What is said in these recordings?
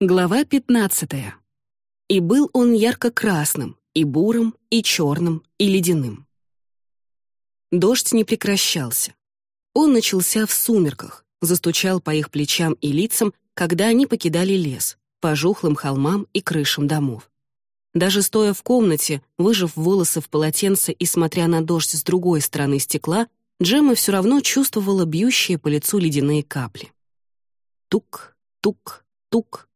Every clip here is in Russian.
Глава 15. И был он ярко-красным, и бурым, и черным, и ледяным. Дождь не прекращался. Он начался в сумерках, застучал по их плечам и лицам, когда они покидали лес, по жухлым холмам и крышам домов. Даже стоя в комнате, выжав волосы в полотенце и смотря на дождь с другой стороны стекла, Джемма все равно чувствовала бьющие по лицу ледяные капли. Тук, тук, тук,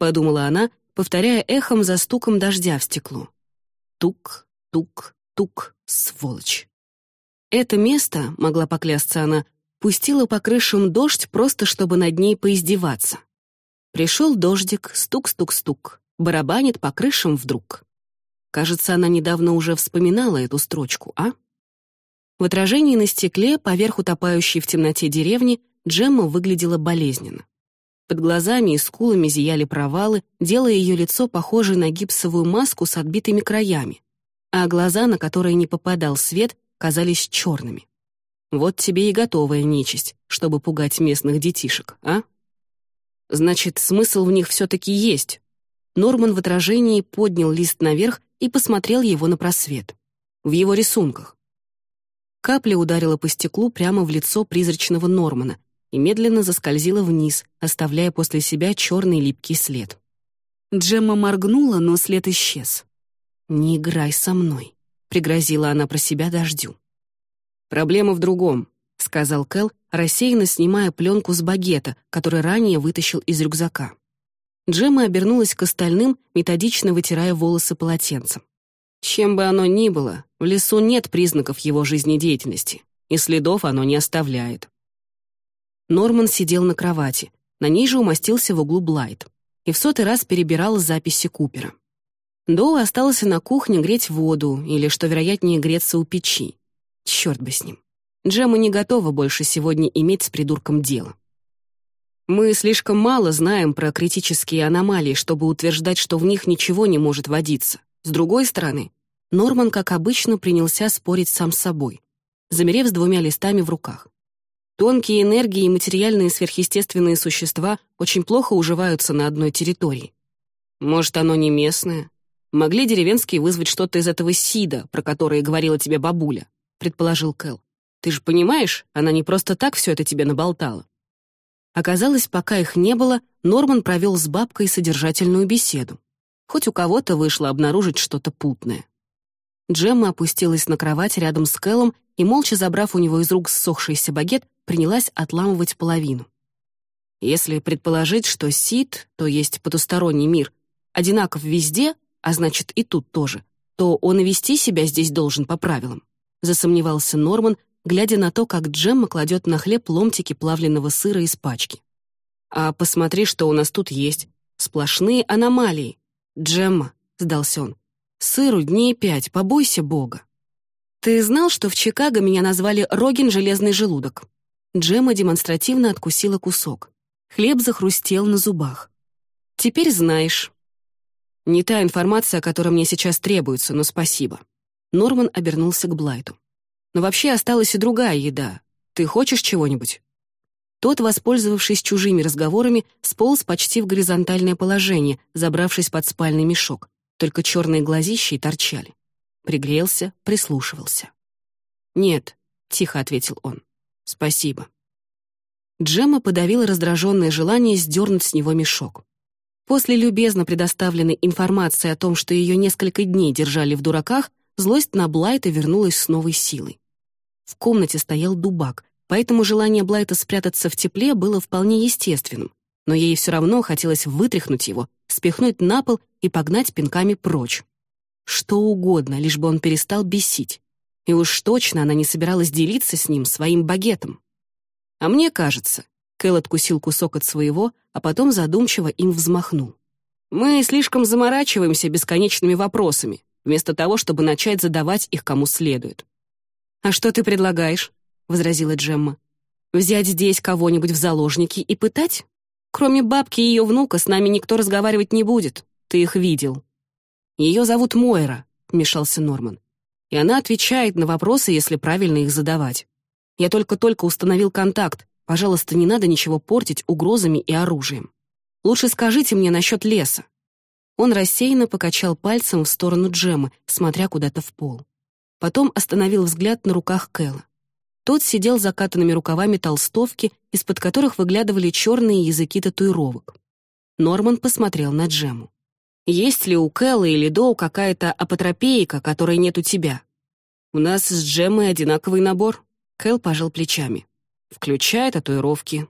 подумала она, повторяя эхом за стуком дождя в стекло. Тук, тук, тук, сволочь. Это место, могла поклясться она, пустила по крышам дождь просто, чтобы над ней поиздеваться. Пришел дождик, стук-стук-стук, барабанит по крышам вдруг. Кажется, она недавно уже вспоминала эту строчку, а? В отражении на стекле, поверх утопающей в темноте деревни, Джемма выглядела болезненно. Под глазами и скулами зияли провалы, делая ее лицо похожей на гипсовую маску с отбитыми краями, а глаза, на которые не попадал свет, казались черными. Вот тебе и готовая нечисть, чтобы пугать местных детишек, а? Значит, смысл в них все-таки есть. Норман в отражении поднял лист наверх и посмотрел его на просвет. В его рисунках. Капля ударила по стеклу прямо в лицо призрачного Нормана и медленно заскользила вниз, оставляя после себя черный липкий след. Джемма моргнула, но след исчез. «Не играй со мной», — пригрозила она про себя дождю. «Проблема в другом», — сказал Кэл, рассеянно снимая пленку с багета, который ранее вытащил из рюкзака. Джемма обернулась к остальным, методично вытирая волосы полотенцем. Чем бы оно ни было, в лесу нет признаков его жизнедеятельности, и следов оно не оставляет. Норман сидел на кровати, на ней же умостился в углу Блайт, и в сотый раз перебирал записи Купера. Доу остался на кухне греть воду или, что вероятнее, греться у печи. Черт бы с ним. Джема не готова больше сегодня иметь с придурком дело. Мы слишком мало знаем про критические аномалии, чтобы утверждать, что в них ничего не может водиться. С другой стороны, Норман, как обычно, принялся спорить сам с собой, замерев с двумя листами в руках. Тонкие энергии и материальные сверхъестественные существа очень плохо уживаются на одной территории. Может, оно не местное? Могли деревенские вызвать что-то из этого Сида, про которое говорила тебе бабуля, предположил Кэл. Ты же понимаешь, она не просто так все это тебе наболтала. Оказалось, пока их не было, Норман провел с бабкой содержательную беседу. Хоть у кого-то вышло обнаружить что-то путное. Джемма опустилась на кровать рядом с Кэллом и, молча забрав у него из рук ссохшийся багет, принялась отламывать половину. Если предположить, что Сид, то есть потусторонний мир, одинаков везде, а значит и тут тоже, то он и вести себя здесь должен по правилам, засомневался Норман, глядя на то, как Джемма кладет на хлеб ломтики плавленного сыра из пачки. «А посмотри, что у нас тут есть. Сплошные аномалии. «Джемма», — сдался он, — «сыру дней пять, побойся Бога». «Ты знал, что в Чикаго меня назвали Рогин Железный Желудок?» Джемма демонстративно откусила кусок. Хлеб захрустел на зубах. «Теперь знаешь». «Не та информация, о которой мне сейчас требуется, но спасибо». Норман обернулся к Блайту. «Но вообще осталась и другая еда. Ты хочешь чего-нибудь?» Тот, воспользовавшись чужими разговорами, сполз почти в горизонтальное положение, забравшись под спальный мешок. Только черные глазища торчали. Пригрелся, прислушивался. «Нет», — тихо ответил он. «Спасибо». Джемма подавила раздраженное желание сдернуть с него мешок. После любезно предоставленной информации о том, что ее несколько дней держали в дураках, злость на Блайта вернулась с новой силой. В комнате стоял дубак, поэтому желание Блайта спрятаться в тепле было вполне естественным, но ей все равно хотелось вытряхнуть его, спихнуть на пол и погнать пинками прочь. Что угодно, лишь бы он перестал бесить. И уж точно она не собиралась делиться с ним своим багетом. А мне кажется, Кэл откусил кусок от своего, а потом задумчиво им взмахнул. Мы слишком заморачиваемся бесконечными вопросами, вместо того, чтобы начать задавать их кому следует. «А что ты предлагаешь?» возразила Джемма. «Взять здесь кого-нибудь в заложники и пытать? Кроме бабки и ее внука с нами никто разговаривать не будет. Ты их видел». «Ее зовут Мойра», — вмешался Норман. «И она отвечает на вопросы, если правильно их задавать. Я только-только установил контакт. Пожалуйста, не надо ничего портить угрозами и оружием». Лучше скажите мне насчет леса». Он рассеянно покачал пальцем в сторону Джемы, смотря куда-то в пол. Потом остановил взгляд на руках Кэлла. Тот сидел закатанными рукавами толстовки, из-под которых выглядывали черные языки татуировок. Норман посмотрел на Джему. «Есть ли у Кэлла или Доу какая-то апотропейка, которой нет у тебя?» «У нас с Джемой одинаковый набор», — Кэл пожал плечами. «Включая татуировки».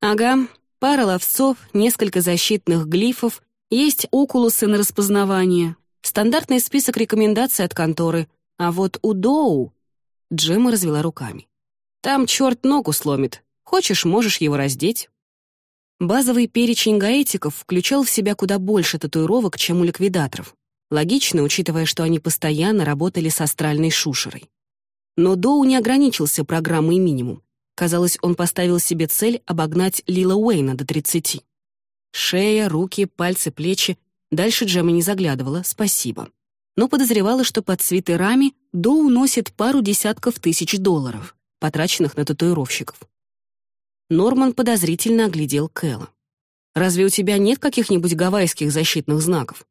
«Ага, пара ловцов, несколько защитных глифов, есть окулусы на распознавание, стандартный список рекомендаций от конторы, а вот у Доу Джема развела руками. «Там черт ногу сломит. Хочешь, можешь его раздеть». Базовый перечень гаэтиков включал в себя куда больше татуировок, чем у ликвидаторов. Логично, учитывая, что они постоянно работали с астральной шушерой. Но Доу не ограничился программой минимум. Казалось, он поставил себе цель обогнать Лила Уэйна до 30. Шея, руки, пальцы, плечи. Дальше Джема не заглядывала, спасибо но подозревала, что под свитерами Доу носит пару десятков тысяч долларов, потраченных на татуировщиков. Норман подозрительно оглядел Кэлла. «Разве у тебя нет каких-нибудь гавайских защитных знаков?»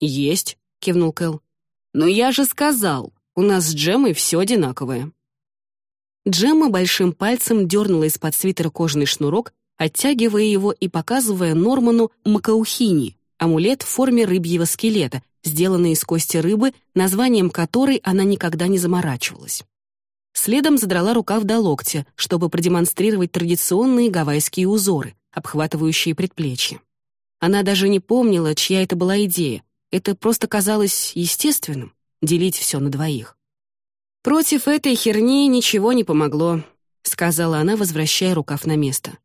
«Есть», — кивнул Кэл. «Но я же сказал, у нас с Джемой все одинаковое». Джемма большим пальцем дернула из-под свитера кожаный шнурок, оттягивая его и показывая Норману макаухини, амулет в форме рыбьего скелета, сделанный из кости рыбы, названием которой она никогда не заморачивалась. Следом задрала рукав до локтя, чтобы продемонстрировать традиционные гавайские узоры, обхватывающие предплечья. Она даже не помнила, чья это была идея. Это просто казалось естественным — делить все на двоих. «Против этой херни ничего не помогло», — сказала она, возвращая рукав на место.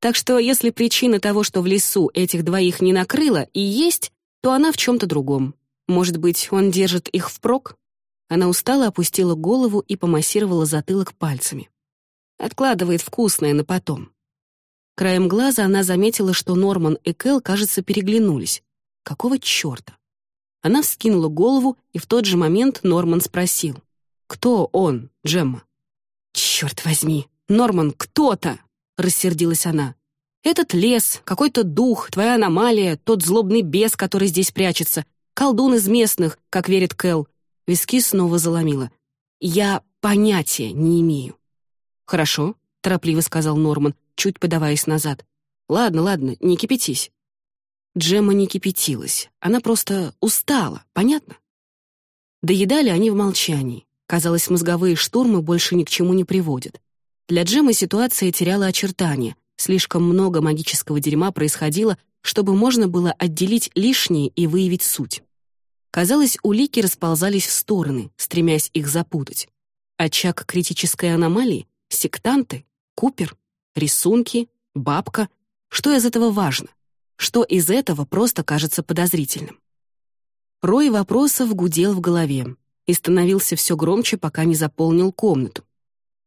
«Так что если причина того, что в лесу этих двоих не накрыло, и есть, то она в чем-то другом. Может быть, он держит их впрок? Она устало опустила голову и помассировала затылок пальцами. Откладывает вкусное на потом. Краем глаза она заметила, что Норман и Кэл, кажется, переглянулись. Какого черта? Она вскинула голову, и в тот же момент Норман спросил. «Кто он, Джемма?» «Черт возьми! Норман, кто-то!» — рассердилась она. Этот лес, какой-то дух, твоя аномалия, тот злобный бес, который здесь прячется, колдун из местных, как верит Кэл. Виски снова заломила. Я понятия не имею. «Хорошо», — торопливо сказал Норман, чуть подаваясь назад. «Ладно, ладно, не кипятись». Джемма не кипятилась, она просто устала, понятно? Доедали они в молчании. Казалось, мозговые штурмы больше ни к чему не приводят. Для Джеммы ситуация теряла очертания, Слишком много магического дерьма происходило, чтобы можно было отделить лишнее и выявить суть. Казалось, улики расползались в стороны, стремясь их запутать. Очаг критической аномалии, сектанты, Купер, рисунки, бабка. Что из этого важно? Что из этого просто кажется подозрительным? Рой вопросов гудел в голове и становился все громче, пока не заполнил комнату.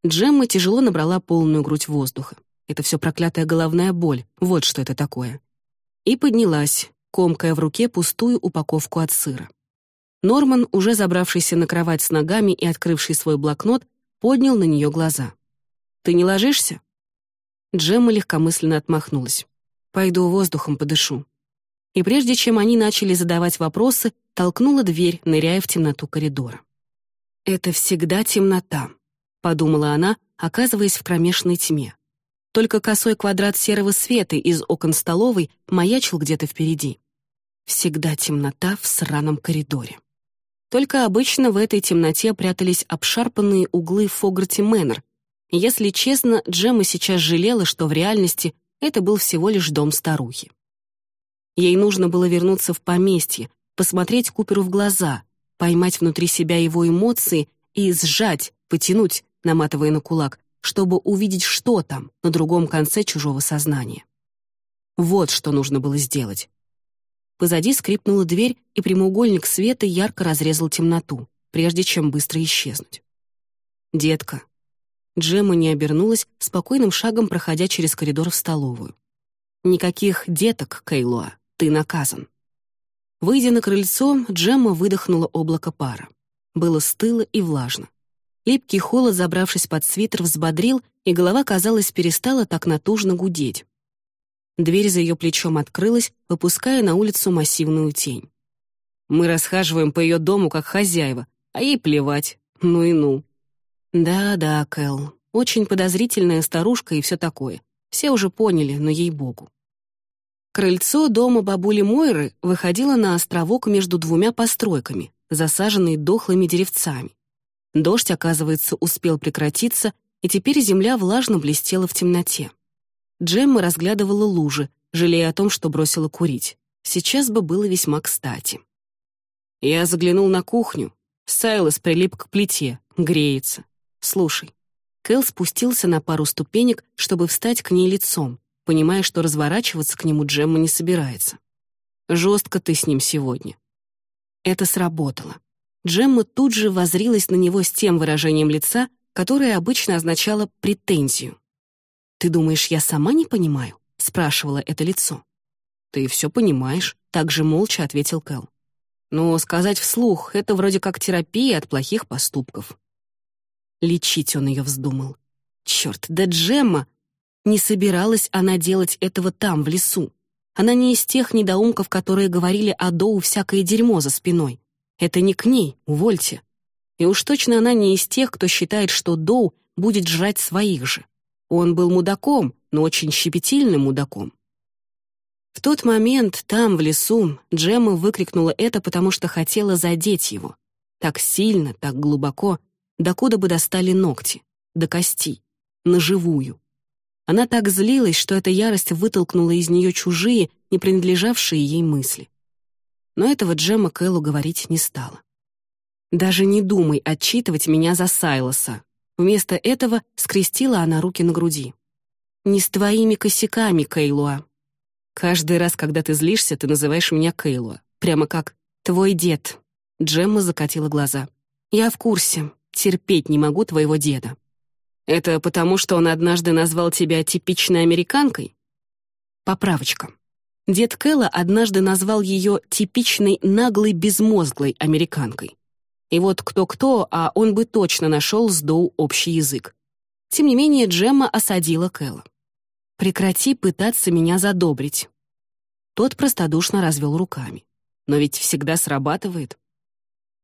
Джемма тяжело набрала полную грудь воздуха. Это все проклятая головная боль, вот что это такое. И поднялась, комкая в руке пустую упаковку от сыра. Норман, уже забравшийся на кровать с ногами и открывший свой блокнот, поднял на нее глаза. «Ты не ложишься?» Джемма легкомысленно отмахнулась. «Пойду воздухом подышу». И прежде чем они начали задавать вопросы, толкнула дверь, ныряя в темноту коридора. «Это всегда темнота», — подумала она, оказываясь в кромешной тьме. Только косой квадрат серого света из окон столовой маячил где-то впереди. Всегда темнота в сраном коридоре. Только обычно в этой темноте прятались обшарпанные углы Фогарти Мэннер. Если честно, Джемма сейчас жалела, что в реальности это был всего лишь дом старухи. Ей нужно было вернуться в поместье, посмотреть Куперу в глаза, поймать внутри себя его эмоции и сжать, потянуть, наматывая на кулак, чтобы увидеть, что там, на другом конце чужого сознания. Вот что нужно было сделать. Позади скрипнула дверь, и прямоугольник света ярко разрезал темноту, прежде чем быстро исчезнуть. «Детка». Джемма не обернулась, спокойным шагом проходя через коридор в столовую. «Никаких деток, Кейлоа, ты наказан». Выйдя на крыльцо, Джемма выдохнула облако пара. Было стыло и влажно. Липкий холод, забравшись под свитер, взбодрил, и голова, казалось, перестала так натужно гудеть. Дверь за ее плечом открылась, выпуская на улицу массивную тень. Мы расхаживаем по ее дому как хозяева, а ей плевать. Ну и ну. Да-да, Кэл, очень подозрительная старушка и все такое. Все уже поняли, но ей-богу. Крыльцо дома бабули Мойры выходило на островок между двумя постройками, засаженный дохлыми деревцами. Дождь, оказывается, успел прекратиться, и теперь земля влажно блестела в темноте. Джемма разглядывала лужи, жалея о том, что бросила курить. Сейчас бы было весьма кстати. Я заглянул на кухню. Сайлос прилип к плите, греется. Слушай. Кэл спустился на пару ступенек, чтобы встать к ней лицом, понимая, что разворачиваться к нему Джемма не собирается. Жестко ты с ним сегодня. Это сработало. Джемма тут же возрилась на него с тем выражением лица, которое обычно означало претензию. «Ты думаешь, я сама не понимаю?» — спрашивала это лицо. «Ты все понимаешь», — также молча ответил Кэл. «Но сказать вслух — это вроде как терапия от плохих поступков». Лечить он ее вздумал. Черт, да Джемма! Не собиралась она делать этого там, в лесу. Она не из тех недоумков, которые говорили о Доу всякое дерьмо за спиной. Это не к ней, увольте. И уж точно она не из тех, кто считает, что Доу будет жрать своих же. Он был мудаком, но очень щепетильным мудаком. В тот момент, там, в лесу, Джемма выкрикнула это, потому что хотела задеть его. Так сильно, так глубоко, докуда бы достали ногти, до кости, на живую. Она так злилась, что эта ярость вытолкнула из нее чужие, не принадлежавшие ей мысли. Но этого Джемма Кэллу говорить не стала. «Даже не думай отчитывать меня за Сайлоса». Вместо этого скрестила она руки на груди. «Не с твоими косяками, Кейлуа. Каждый раз, когда ты злишься, ты называешь меня Кейлуа. Прямо как «твой дед». Джемма закатила глаза. «Я в курсе. Терпеть не могу твоего деда». Это потому, что он однажды назвал тебя типичной американкой? Поправочка. Дед Кэлла однажды назвал ее типичной наглой безмозглой американкой. И вот кто-кто, а он бы точно нашел с Доу общий язык. Тем не менее, Джемма осадила Кэлла. «Прекрати пытаться меня задобрить». Тот простодушно развел руками. «Но ведь всегда срабатывает.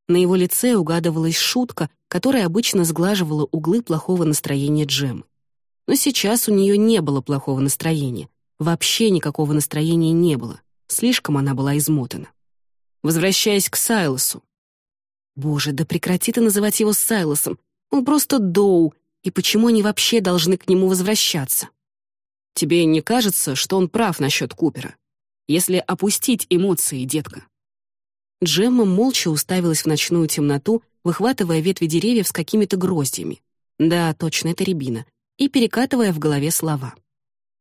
На его лице угадывалась шутка, которая обычно сглаживала углы плохого настроения Джемы. Но сейчас у нее не было плохого настроения. Вообще никакого настроения не было. Слишком она была измотана. Возвращаясь к Сайлосу. Боже, да прекрати ты называть его Сайлосом. Он просто Доу. И почему они вообще должны к нему возвращаться? Тебе не кажется, что он прав насчет Купера? Если опустить эмоции, детка, Джемма молча уставилась в ночную темноту, выхватывая ветви деревьев с какими-то гроздьями. Да, точно, это рябина. И перекатывая в голове слова.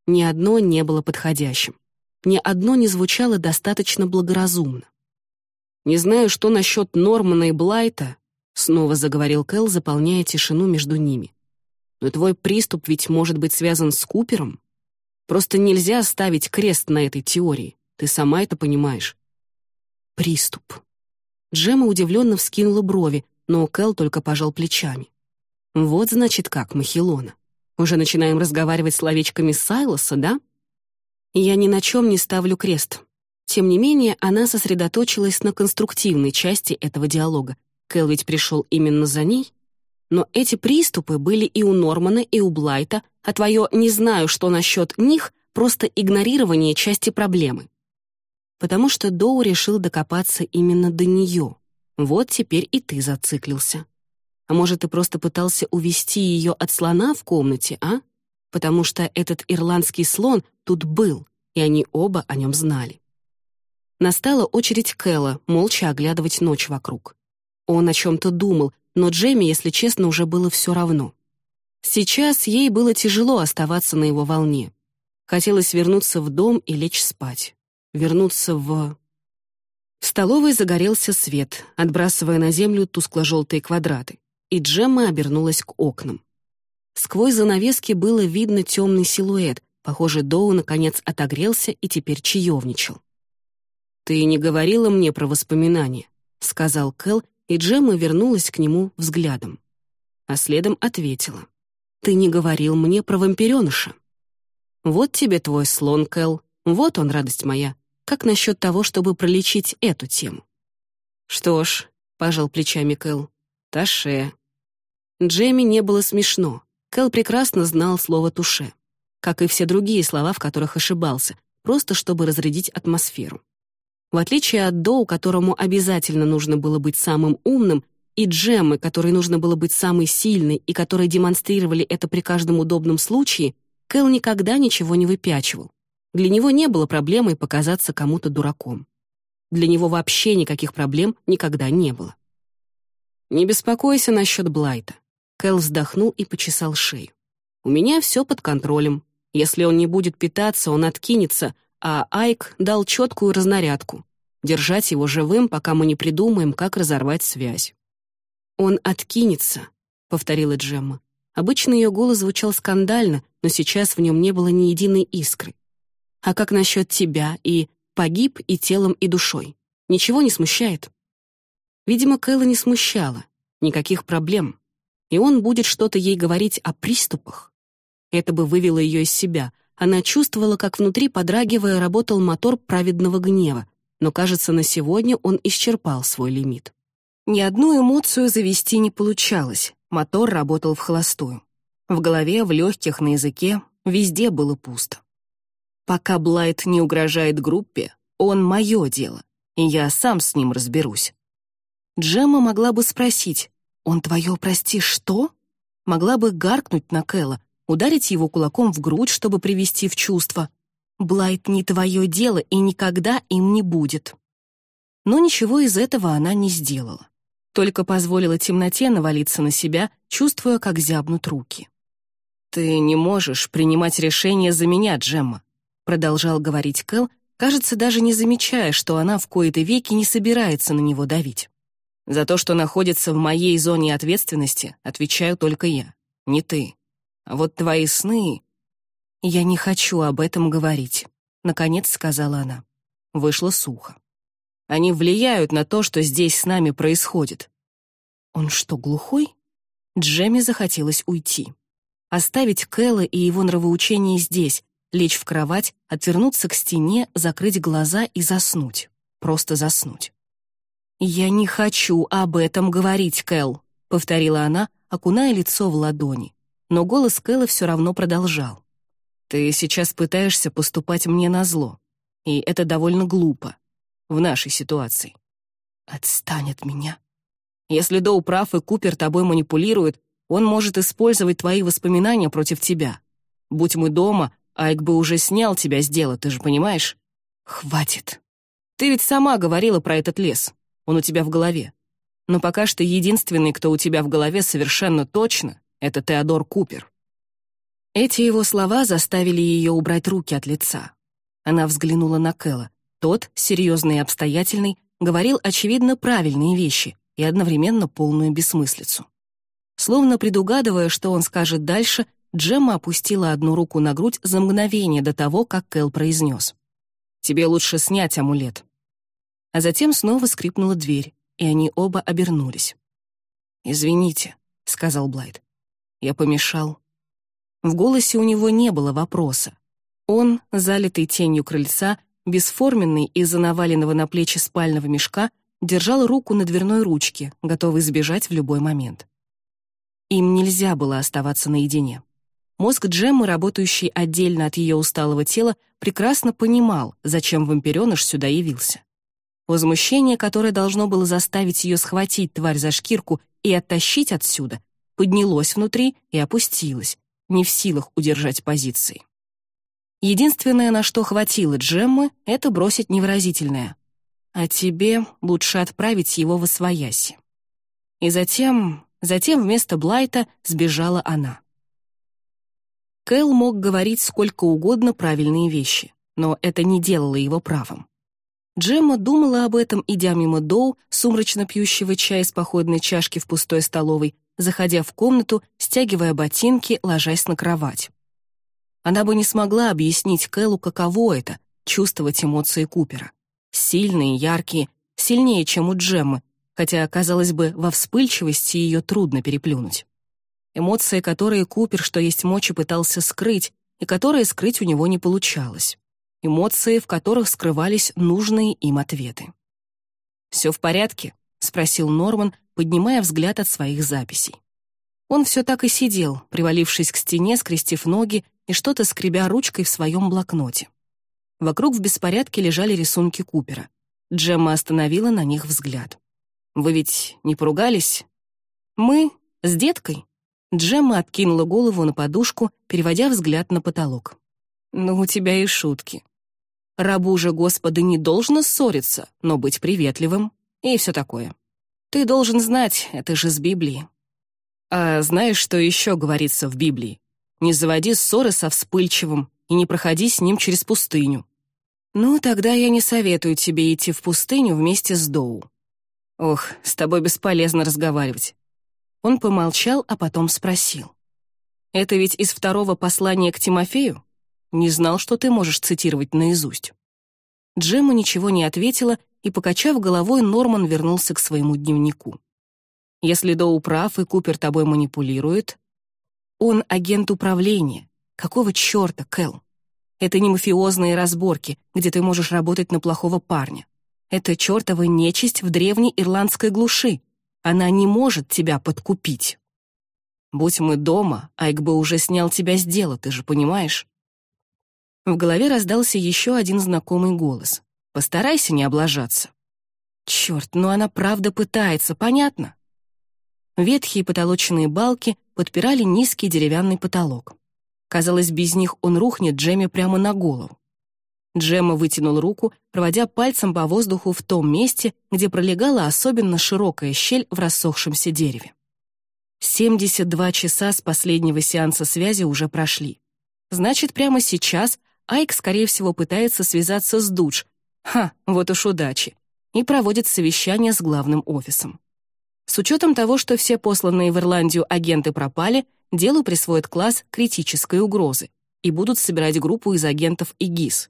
Ни одно не было подходящим. Ни одно не звучало достаточно благоразумно. «Не знаю, что насчет Нормана и Блайта», — снова заговорил Кэл, заполняя тишину между ними. «Но твой приступ ведь может быть связан с Купером. Просто нельзя ставить крест на этой теории, ты сама это понимаешь. Приступ. Джема удивленно вскинула брови, но Кэл только пожал плечами. «Вот, значит, как, Махилона. Уже начинаем разговаривать словечками Сайлоса, да?» «Я ни на чем не ставлю крест». Тем не менее, она сосредоточилась на конструктивной части этого диалога. Кэл ведь пришел именно за ней. Но эти приступы были и у Нормана, и у Блайта, а твое «не знаю, что насчет них» — просто игнорирование части проблемы потому что Доу решил докопаться именно до нее. Вот теперь и ты зациклился. А может, ты просто пытался увести ее от слона в комнате, а? Потому что этот ирландский слон тут был, и они оба о нем знали. Настала очередь Кэлла молча оглядывать ночь вокруг. Он о чем-то думал, но Джейми, если честно, уже было все равно. Сейчас ей было тяжело оставаться на его волне. Хотелось вернуться в дом и лечь спать вернуться в... В столовой загорелся свет, отбрасывая на землю тускло-желтые квадраты, и Джемма обернулась к окнам. Сквозь занавески было видно темный силуэт, похоже, Доу наконец отогрелся и теперь чаевничал. «Ты не говорила мне про воспоминания», — сказал Кэл, и Джемма вернулась к нему взглядом. А следом ответила. «Ты не говорил мне про вампиреныша». Вот тебе твой слон, Кэл. Вот он, радость моя. Как насчет того, чтобы пролечить эту тему? Что ж, пожал плечами Кэл. Таше. Джемми не было смешно. Кэл прекрасно знал слово «туше», как и все другие слова, в которых ошибался, просто чтобы разрядить атмосферу. В отличие от Доу, которому обязательно нужно было быть самым умным, и Джеммы, которой нужно было быть самой сильной и которые демонстрировали это при каждом удобном случае, Кэл никогда ничего не выпячивал. Для него не было проблемой показаться кому-то дураком. Для него вообще никаких проблем никогда не было. «Не беспокойся насчет Блайта». Кэл вздохнул и почесал шею. «У меня все под контролем. Если он не будет питаться, он откинется, а Айк дал четкую разнарядку. Держать его живым, пока мы не придумаем, как разорвать связь. «Он откинется», — повторила Джемма. Обычно ее голос звучал скандально, но сейчас в нем не было ни единой искры. «А как насчет тебя и погиб и телом, и душой? Ничего не смущает?» Видимо, Кэлла не смущала. Никаких проблем. И он будет что-то ей говорить о приступах. Это бы вывело ее из себя. Она чувствовала, как внутри, подрагивая, работал мотор праведного гнева, но, кажется, на сегодня он исчерпал свой лимит. Ни одну эмоцию завести не получалось, мотор работал в холостую. В голове, в легких, на языке, везде было пусто. Пока Блайт не угрожает группе, он мое дело, и я сам с ним разберусь. Джемма могла бы спросить, «Он твое, прости, что?» Могла бы гаркнуть на Кэлла, ударить его кулаком в грудь, чтобы привести в чувство. Блайт не твое дело и никогда им не будет. Но ничего из этого она не сделала. Только позволила темноте навалиться на себя, чувствуя, как зябнут руки. «Ты не можешь принимать решения за меня, Джемма», продолжал говорить Кэл, кажется, даже не замечая, что она в кои-то веки не собирается на него давить. «За то, что находится в моей зоне ответственности, отвечаю только я, не ты. А вот твои сны...» «Я не хочу об этом говорить», — наконец сказала она. Вышло сухо. «Они влияют на то, что здесь с нами происходит». «Он что, глухой?» Джемми захотелось уйти. Оставить Кэлла и его нравоучение здесь, лечь в кровать, отвернуться к стене, закрыть глаза и заснуть. Просто заснуть. «Я не хочу об этом говорить, Кэл», — повторила она, окуная лицо в ладони но голос Кэлла все равно продолжал. «Ты сейчас пытаешься поступать мне на зло, и это довольно глупо в нашей ситуации». «Отстань от меня». «Если Доу прав и Купер тобой манипулирует, он может использовать твои воспоминания против тебя. Будь мы дома, Айк бы уже снял тебя с дела, ты же понимаешь?» «Хватит. Ты ведь сама говорила про этот лес. Он у тебя в голове. Но пока что единственный, кто у тебя в голове совершенно точно, это Теодор Купер. Эти его слова заставили ее убрать руки от лица. Она взглянула на Кэлла. Тот, серьезный и обстоятельный, говорил, очевидно, правильные вещи и одновременно полную бессмыслицу. Словно предугадывая, что он скажет дальше, Джемма опустила одну руку на грудь за мгновение до того, как Кэл произнес. «Тебе лучше снять амулет». А затем снова скрипнула дверь, и они оба обернулись. «Извините», — сказал Блайт. Я помешал. В голосе у него не было вопроса. Он, залитый тенью крыльца, бесформенный из-за наваленного на плечи спального мешка, держал руку на дверной ручке, готовый сбежать в любой момент. Им нельзя было оставаться наедине. Мозг Джеммы, работающий отдельно от ее усталого тела, прекрасно понимал, зачем вампиреныш сюда явился. Возмущение, которое должно было заставить ее схватить тварь за шкирку и оттащить отсюда, поднялось внутри и опустилось, не в силах удержать позиции. Единственное, на что хватило Джеммы, это бросить невыразительное. А тебе лучше отправить его в освояси. И затем, затем вместо Блайта сбежала она. Кэл мог говорить сколько угодно правильные вещи, но это не делало его правым. Джемма думала об этом, идя мимо Доу, сумрачно пьющего чай из походной чашки в пустой столовой, заходя в комнату, стягивая ботинки, ложась на кровать. Она бы не смогла объяснить Кэллу, каково это — чувствовать эмоции Купера. Сильные, яркие, сильнее, чем у Джеммы, хотя, казалось бы, во вспыльчивости ее трудно переплюнуть. Эмоции, которые Купер, что есть мочи, пытался скрыть, и которые скрыть у него не получалось. Эмоции, в которых скрывались нужные им ответы. «Все в порядке?» — спросил Норман, поднимая взгляд от своих записей. Он все так и сидел, привалившись к стене, скрестив ноги и что-то скребя ручкой в своем блокноте. Вокруг в беспорядке лежали рисунки Купера. Джемма остановила на них взгляд. «Вы ведь не поругались?» «Мы? С деткой?» Джемма откинула голову на подушку, переводя взгляд на потолок. «Ну, у тебя и шутки. Рабу же Господа не должно ссориться, но быть приветливым и все такое. Ты должен знать, это же с Библии. А знаешь, что еще говорится в Библии? Не заводи ссоры со вспыльчивым и не проходи с ним через пустыню. Ну, тогда я не советую тебе идти в пустыню вместе с Доу. Ох, с тобой бесполезно разговаривать. Он помолчал, а потом спросил. «Это ведь из второго послания к Тимофею? Не знал, что ты можешь цитировать наизусть». Джемма ничего не ответила, и, покачав головой, Норман вернулся к своему дневнику. «Если Доу прав и Купер тобой манипулирует...» «Он агент управления. Какого черта, Кэл? Это не мафиозные разборки, где ты можешь работать на плохого парня. Это чертова нечисть в древней ирландской глуши, она не может тебя подкупить. Будь мы дома, Айк бы уже снял тебя с дела, ты же понимаешь? В голове раздался еще один знакомый голос. Постарайся не облажаться. Черт, ну она правда пытается, понятно? Ветхие потолочные балки подпирали низкий деревянный потолок. Казалось, без них он рухнет Джемме прямо на голову. Джемма вытянул руку, проводя пальцем по воздуху в том месте, где пролегала особенно широкая щель в рассохшемся дереве. 72 часа с последнего сеанса связи уже прошли. Значит, прямо сейчас Айк, скорее всего, пытается связаться с Дудж. Ха, вот уж удачи. И проводит совещание с главным офисом. С учетом того, что все посланные в Ирландию агенты пропали, делу присвоят класс критической угрозы и будут собирать группу из агентов ИГИС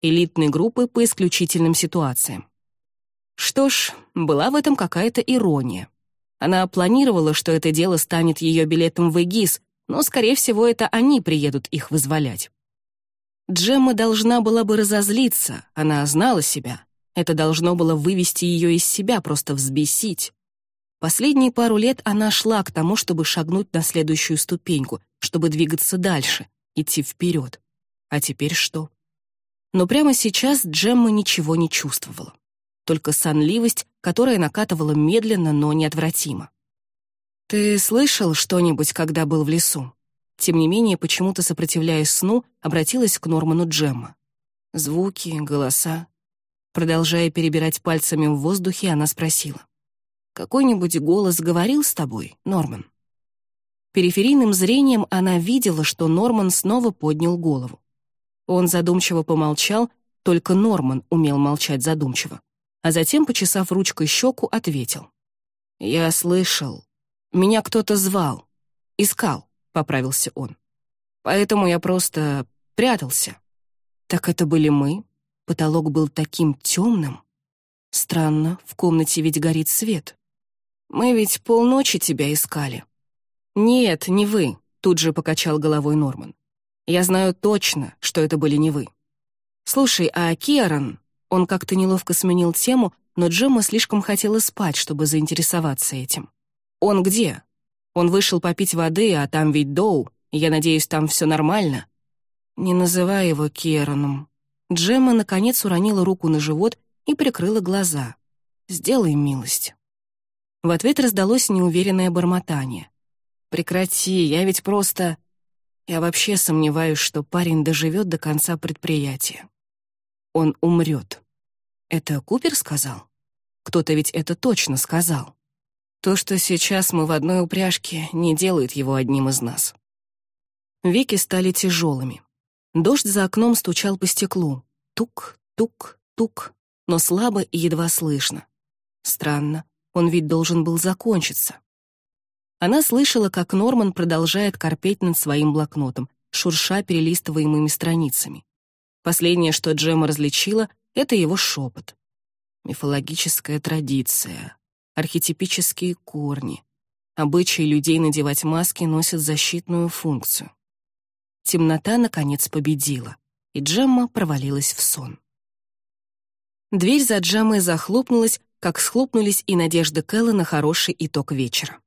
элитной группы по исключительным ситуациям. Что ж, была в этом какая-то ирония. Она планировала, что это дело станет ее билетом в эгис, но, скорее всего, это они приедут их вызволять. Джемма должна была бы разозлиться, она знала себя. Это должно было вывести ее из себя, просто взбесить. Последние пару лет она шла к тому, чтобы шагнуть на следующую ступеньку, чтобы двигаться дальше, идти вперед. А теперь что? Но прямо сейчас Джемма ничего не чувствовала. Только сонливость, которая накатывала медленно, но неотвратимо. «Ты слышал что-нибудь, когда был в лесу?» Тем не менее, почему-то сопротивляясь сну, обратилась к Норману Джемма. Звуки, голоса. Продолжая перебирать пальцами в воздухе, она спросила. «Какой-нибудь голос говорил с тобой, Норман?» Периферийным зрением она видела, что Норман снова поднял голову. Он задумчиво помолчал, только Норман умел молчать задумчиво. А затем, почесав ручкой щеку, ответил. «Я слышал. Меня кто-то звал. Искал», — поправился он. «Поэтому я просто прятался». «Так это были мы?» Потолок был таким темным. Странно, в комнате ведь горит свет. Мы ведь полночи тебя искали. Нет, не вы, тут же покачал головой Норман. Я знаю точно, что это были не вы. Слушай, а Киарон... Он как-то неловко сменил тему, но Джемма слишком хотела спать, чтобы заинтересоваться этим. Он где? Он вышел попить воды, а там ведь Доу, я надеюсь, там все нормально. Не называй его Киароном. Джемма, наконец, уронила руку на живот и прикрыла глаза. «Сделай милость». В ответ раздалось неуверенное бормотание. «Прекрати, я ведь просто...» Я вообще сомневаюсь, что парень доживет до конца предприятия. Он умрет. Это Купер сказал? Кто-то ведь это точно сказал. То, что сейчас мы в одной упряжке, не делает его одним из нас. Веки стали тяжелыми. Дождь за окном стучал по стеклу. Тук, тук, тук, но слабо и едва слышно. Странно, он ведь должен был закончиться. Она слышала, как Норман продолжает корпеть над своим блокнотом, шурша перелистываемыми страницами. Последнее, что Джема различила, — это его шепот. Мифологическая традиция, архетипические корни. Обычаи людей надевать маски носят защитную функцию. темнота, наконец, победила, и Джемма провалилась в сон. Дверь за Джеммой захлопнулась, как схлопнулись и надежды Кэлла на хороший итог вечера.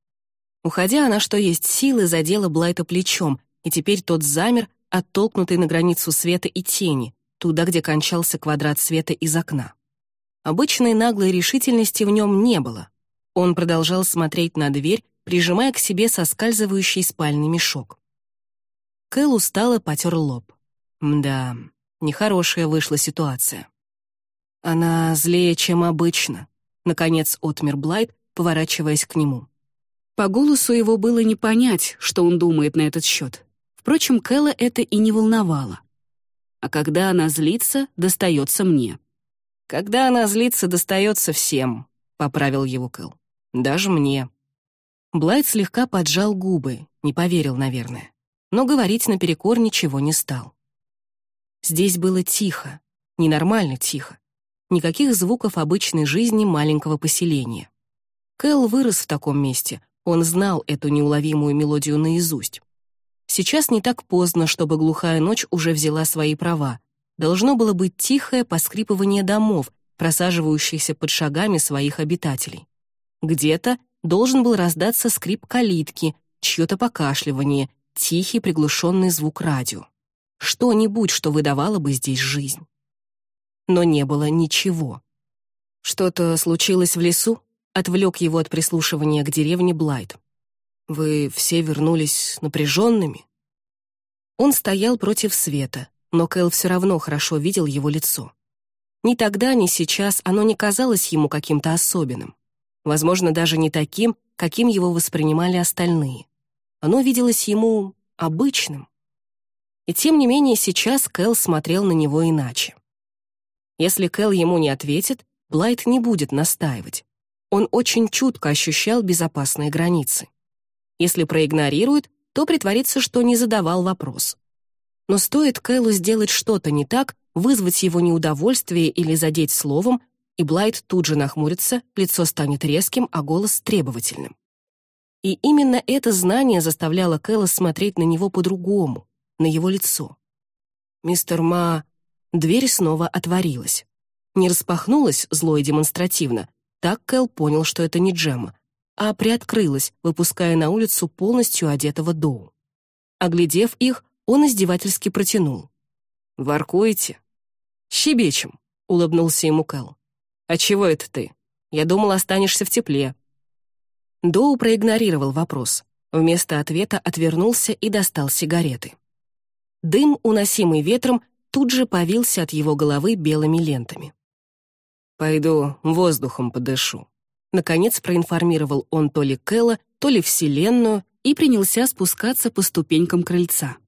Уходя, она что есть силы задела Блайта плечом, и теперь тот замер, оттолкнутый на границу света и тени, туда, где кончался квадрат света из окна. Обычной наглой решительности в нем не было. Он продолжал смотреть на дверь, прижимая к себе соскальзывающий спальный мешок. Кэл устало потер лоб. Мда, нехорошая вышла ситуация. Она злее, чем обычно, наконец отмер Блайт, поворачиваясь к нему. По голосу его было не понять, что он думает на этот счет. Впрочем, Кэлла это и не волновало. А когда она злится, достается мне. Когда она злится, достается всем, поправил его Кэл. Даже мне. Блайт слегка поджал губы, не поверил, наверное. Но говорить наперекор ничего не стал. Здесь было тихо, ненормально тихо никаких звуков обычной жизни маленького поселения. Кэл вырос в таком месте, он знал эту неуловимую мелодию наизусть. Сейчас не так поздно, чтобы глухая ночь уже взяла свои права. Должно было быть тихое поскрипывание домов, просаживающихся под шагами своих обитателей. Где-то должен был раздаться скрип калитки, чье-то покашливание, тихий приглушенный звук радио. Что-нибудь, что выдавало бы здесь жизнь но не было ничего. «Что-то случилось в лесу?» — отвлек его от прислушивания к деревне Блайт. «Вы все вернулись напряженными?» Он стоял против света, но Кэл все равно хорошо видел его лицо. Ни тогда, ни сейчас оно не казалось ему каким-то особенным. Возможно, даже не таким, каким его воспринимали остальные. Оно виделось ему обычным. И тем не менее сейчас Кэл смотрел на него иначе. Если Кэл ему не ответит, Блайт не будет настаивать. Он очень чутко ощущал безопасные границы. Если проигнорирует, то притворится, что не задавал вопрос. Но стоит Кэлу сделать что-то не так, вызвать его неудовольствие или задеть словом, и Блайт тут же нахмурится, лицо станет резким, а голос требовательным. И именно это знание заставляло Кэлла смотреть на него по-другому, на его лицо. «Мистер Ма...» Дверь снова отворилась. Не распахнулась зло и демонстративно. Так Кэл понял, что это не Джема, а приоткрылась, выпуская на улицу полностью одетого Доу. Оглядев их, он издевательски протянул. «Воркуете?» «Щебечем», — улыбнулся ему Кэл. «А чего это ты? Я думал, останешься в тепле». Доу проигнорировал вопрос. Вместо ответа отвернулся и достал сигареты. Дым, уносимый ветром, тут же повился от его головы белыми лентами. «Пойду воздухом подышу». Наконец проинформировал он то ли Кэлла, то ли Вселенную и принялся спускаться по ступенькам крыльца.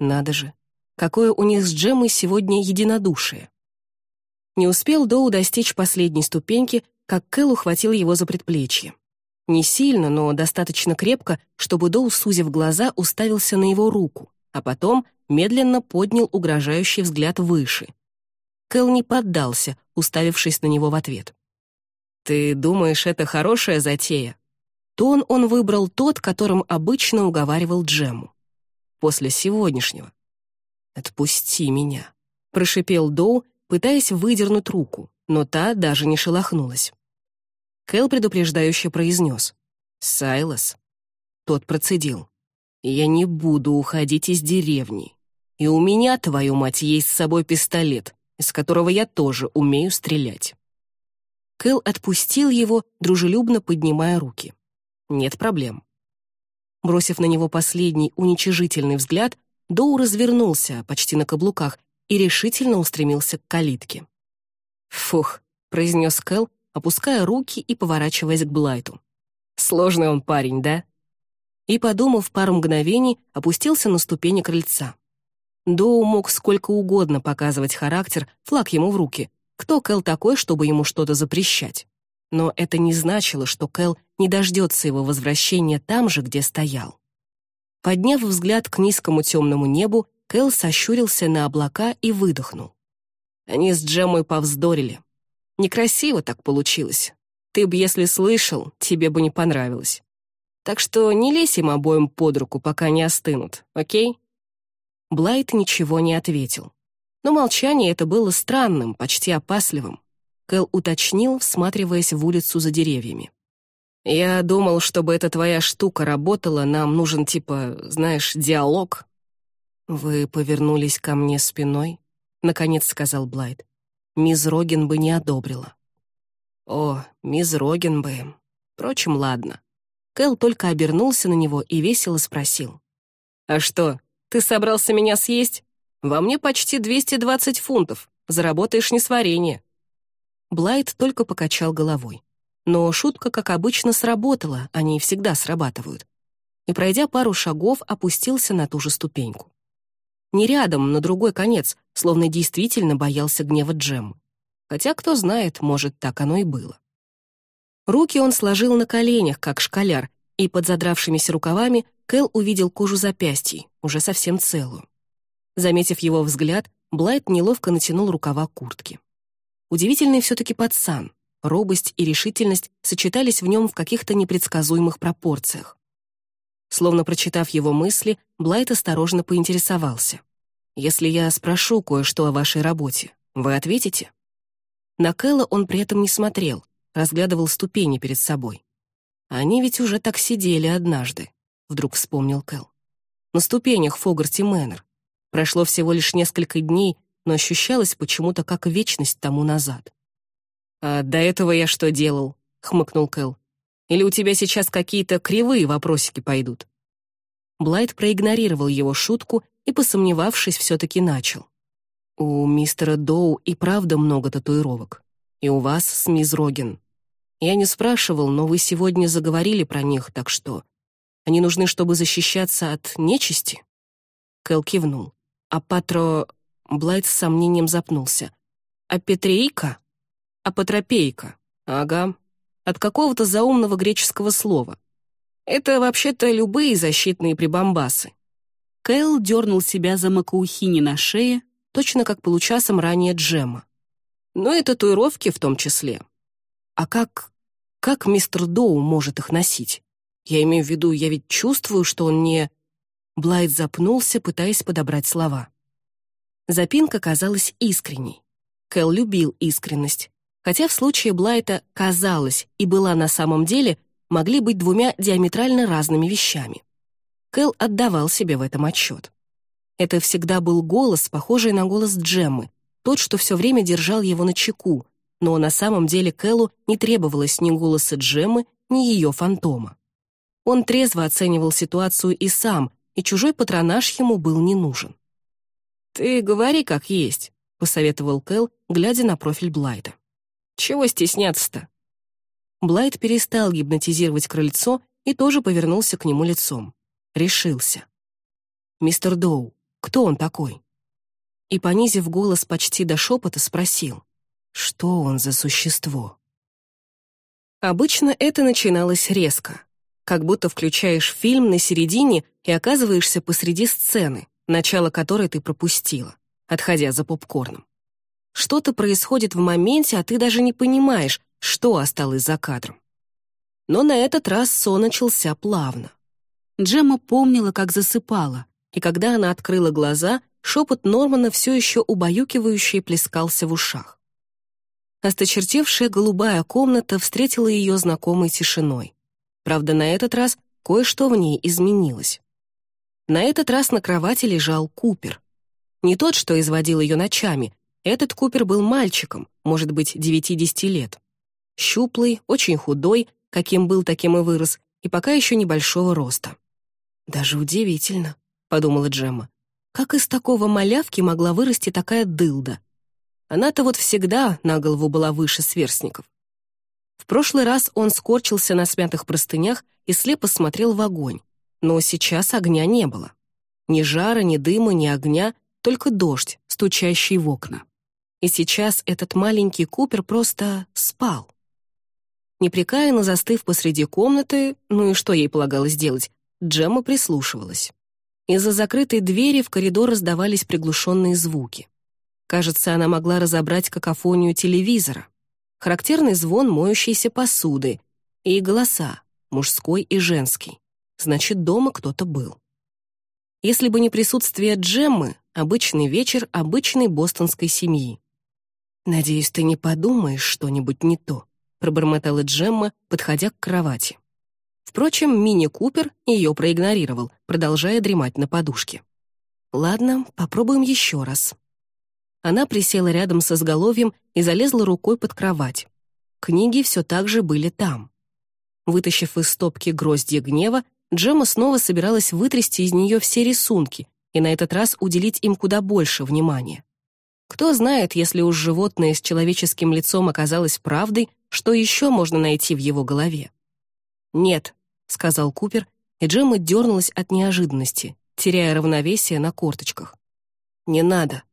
Надо же, какое у них с Джемой сегодня единодушие. Не успел Доу достичь последней ступеньки, как Кэл ухватил его за предплечье. Не сильно, но достаточно крепко, чтобы Доу, сузив глаза, уставился на его руку, а потом медленно поднял угрожающий взгляд выше. Кэл не поддался, уставившись на него в ответ. «Ты думаешь, это хорошая затея?» Тон он выбрал тот, которым обычно уговаривал Джему. После сегодняшнего. «Отпусти меня», — прошипел Доу, пытаясь выдернуть руку, но та даже не шелохнулась. Кэл предупреждающе произнес. «Сайлос». Тот процедил. «Я не буду уходить из деревни. И у меня, твою мать, есть с собой пистолет, из которого я тоже умею стрелять». Кэл отпустил его, дружелюбно поднимая руки. «Нет проблем». Бросив на него последний уничижительный взгляд, Доу развернулся почти на каблуках и решительно устремился к калитке. «Фух», — произнес Кэл, опуская руки и поворачиваясь к Блайту. «Сложный он парень, да?» И, подумав пару мгновений, опустился на ступени крыльца. Доу мог сколько угодно показывать характер, флаг ему в руки. Кто Кэл такой, чтобы ему что-то запрещать? Но это не значило, что Кэл не дождется его возвращения там же, где стоял. Подняв взгляд к низкому темному небу, Кэл сощурился на облака и выдохнул. Они с Джемой повздорили. Некрасиво так получилось. Ты б, если слышал, тебе бы не понравилось. Так что не лезь им обоим под руку, пока не остынут, окей? Блайт ничего не ответил. Но молчание это было странным, почти опасливым. Кэл уточнил, всматриваясь в улицу за деревьями. «Я думал, чтобы эта твоя штука работала, нам нужен, типа, знаешь, диалог». «Вы повернулись ко мне спиной?» — наконец сказал Блайт. «Мисс Роген бы не одобрила». «О, мисс Роген бы...» Впрочем, ладно. Кэл только обернулся на него и весело спросил. «А что, ты собрался меня съесть? Во мне почти 220 фунтов. Заработаешь несварение». Блайт только покачал головой. Но шутка, как обычно, сработала, они всегда срабатывают. И, пройдя пару шагов, опустился на ту же ступеньку. Не рядом, на другой конец, словно действительно боялся гнева Джем. Хотя, кто знает, может, так оно и было. Руки он сложил на коленях, как школяр, и под задравшимися рукавами Кэл увидел кожу запястьей, уже совсем целую. Заметив его взгляд, Блайт неловко натянул рукава куртки. Удивительный все-таки пацан. Робость и решительность сочетались в нем в каких-то непредсказуемых пропорциях. Словно прочитав его мысли, Блайт осторожно поинтересовался. «Если я спрошу кое-что о вашей работе, вы ответите?» На Кэлла он при этом не смотрел, разглядывал ступени перед собой. Они ведь уже так сидели однажды, вдруг вспомнил Кэл. На ступенях Фогарти Мэннер. Прошло всего лишь несколько дней, но ощущалось почему-то как вечность тому назад. «А до этого я что делал?» — хмыкнул Кэл. «Или у тебя сейчас какие-то кривые вопросики пойдут?» Блайт проигнорировал его шутку и, посомневавшись, все-таки начал. «У мистера Доу и правда много татуировок. И у вас с мисс Роген. Я не спрашивал, но вы сегодня заговорили про них, так что... Они нужны, чтобы защищаться от нечисти?» Кэл кивнул. «А Патро...» Блайт с сомнением запнулся. «А Петрейка?» «А Патропейка?» «Ага. От какого-то заумного греческого слова. Это вообще-то любые защитные прибамбасы». Кэл дернул себя за макаухини на шее, точно как получасом ранее Джема. Ну и татуировки в том числе. А как как мистер Доу может их носить? Я имею в виду, я ведь чувствую, что он не...» Блайт запнулся, пытаясь подобрать слова. Запинка казалась искренней. Кэл любил искренность. Хотя в случае Блайта «казалось» и «была на самом деле» могли быть двумя диаметрально разными вещами. Кэл отдавал себе в этом отчет. Это всегда был голос, похожий на голос Джеммы, тот, что все время держал его на чеку, но на самом деле Кэллу не требовалось ни голоса Джеммы, ни ее фантома. Он трезво оценивал ситуацию и сам, и чужой патронаж ему был не нужен. «Ты говори как есть», — посоветовал Кэл, глядя на профиль Блайта. «Чего стесняться-то?» Блайт перестал гипнотизировать крыльцо и тоже повернулся к нему лицом. Решился. «Мистер Доу, кто он такой?» И, понизив голос почти до шепота, спросил. Что он за существо? Обычно это начиналось резко, как будто включаешь фильм на середине и оказываешься посреди сцены, начало которой ты пропустила, отходя за попкорном. Что-то происходит в моменте, а ты даже не понимаешь, что осталось за кадром. Но на этот раз сон начался плавно. Джемма помнила, как засыпала, и когда она открыла глаза, шепот Нормана все еще убаюкивающе плескался в ушах. Осточертевшая голубая комната встретила ее знакомой тишиной. Правда, на этот раз кое-что в ней изменилось. На этот раз на кровати лежал Купер. Не тот, что изводил ее ночами. Этот Купер был мальчиком, может быть, 9-10 лет. Щуплый, очень худой, каким был, таким и вырос, и пока еще небольшого роста. «Даже удивительно», — подумала Джемма. «Как из такого малявки могла вырасти такая дылда?» Она-то вот всегда на голову была выше сверстников. В прошлый раз он скорчился на смятых простынях и слепо смотрел в огонь, но сейчас огня не было. Ни жара, ни дыма, ни огня, только дождь, стучащий в окна. И сейчас этот маленький Купер просто спал. Непрекаянно застыв посреди комнаты, ну и что ей полагалось делать, Джемма прислушивалась. Из-за закрытой двери в коридор раздавались приглушенные звуки. Кажется, она могла разобрать какофонию телевизора. Характерный звон моющейся посуды и голоса, мужской и женский. Значит, дома кто-то был. если бы не присутствие Джеммы, обычный вечер обычной бостонской семьи. «Надеюсь, ты не подумаешь что-нибудь не то», пробормотала Джемма, подходя к кровати. Впрочем, Мини-Купер ее проигнорировал, продолжая дремать на подушке. «Ладно, попробуем еще раз». Она присела рядом со изголовьем и залезла рукой под кровать. Книги все так же были там. Вытащив из стопки гроздья гнева, Джема снова собиралась вытрясти из нее все рисунки и на этот раз уделить им куда больше внимания. Кто знает, если уж животное с человеческим лицом оказалось правдой, что еще можно найти в его голове? «Нет», — сказал Купер, и Джемма дернулась от неожиданности, теряя равновесие на корточках. «Не надо».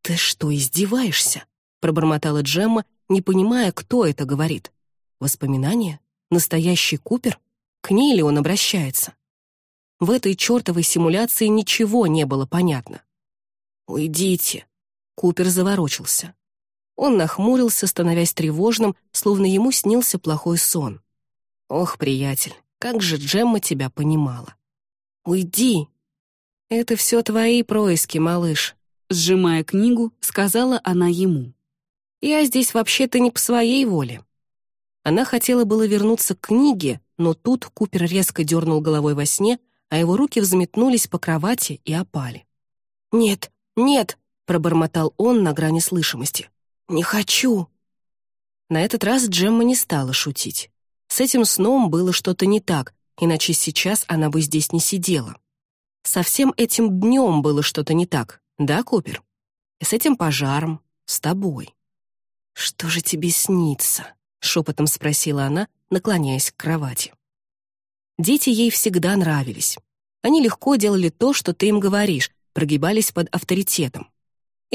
«Ты что, издеваешься?» — пробормотала Джемма, не понимая, кто это говорит. «Воспоминания? Настоящий Купер? К ней ли он обращается?» В этой чертовой симуляции ничего не было понятно. «Уйдите!» Купер заворочился. Он нахмурился, становясь тревожным, словно ему снился плохой сон. «Ох, приятель, как же Джемма тебя понимала!» «Уйди!» «Это все твои происки, малыш», — сжимая книгу, сказала она ему. «Я здесь вообще-то не по своей воле». Она хотела было вернуться к книге, но тут Купер резко дернул головой во сне, а его руки взметнулись по кровати и опали. «Нет, нет!» — пробормотал он на грани слышимости. «Не хочу!» На этот раз Джемма не стала шутить. С этим сном было что-то не так, иначе сейчас она бы здесь не сидела. Со всем этим днем было что-то не так, да, Купер? И с этим пожаром, с тобой. «Что же тебе снится?» — шепотом спросила она, наклоняясь к кровати. Дети ей всегда нравились. Они легко делали то, что ты им говоришь, прогибались под авторитетом.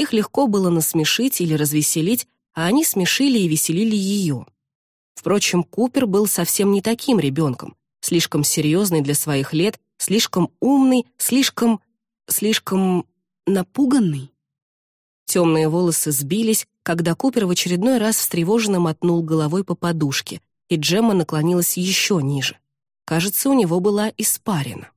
Их легко было насмешить или развеселить, а они смешили и веселили ее. Впрочем, Купер был совсем не таким ребенком, слишком серьезный для своих лет, слишком умный, слишком... слишком... напуганный. Темные волосы сбились, когда Купер в очередной раз встревоженно мотнул головой по подушке, и Джемма наклонилась еще ниже. Кажется, у него была испарина.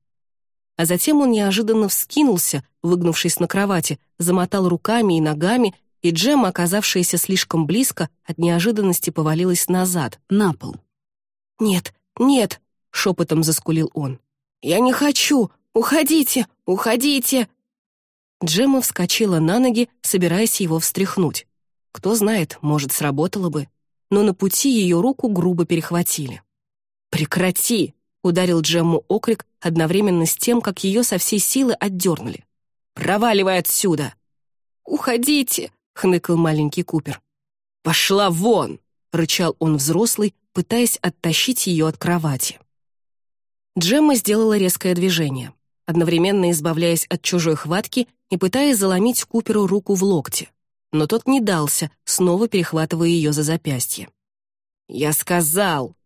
А затем он неожиданно вскинулся, выгнувшись на кровати, замотал руками и ногами, и Джемма, оказавшаяся слишком близко, от неожиданности повалилась назад, на пол. «Нет, нет!» — шепотом заскулил он. «Я не хочу! Уходите! Уходите!» Джемма вскочила на ноги, собираясь его встряхнуть. Кто знает, может, сработало бы. Но на пути ее руку грубо перехватили. «Прекрати!» — ударил Джемму окрик одновременно с тем, как ее со всей силы отдернули. «Проваливай отсюда!» «Уходите!» — хныкал маленький Купер. «Пошла вон!» — рычал он взрослый, пытаясь оттащить ее от кровати. Джемма сделала резкое движение, одновременно избавляясь от чужой хватки и пытаясь заломить Куперу руку в локте. Но тот не дался, снова перехватывая ее за запястье. «Я сказал!»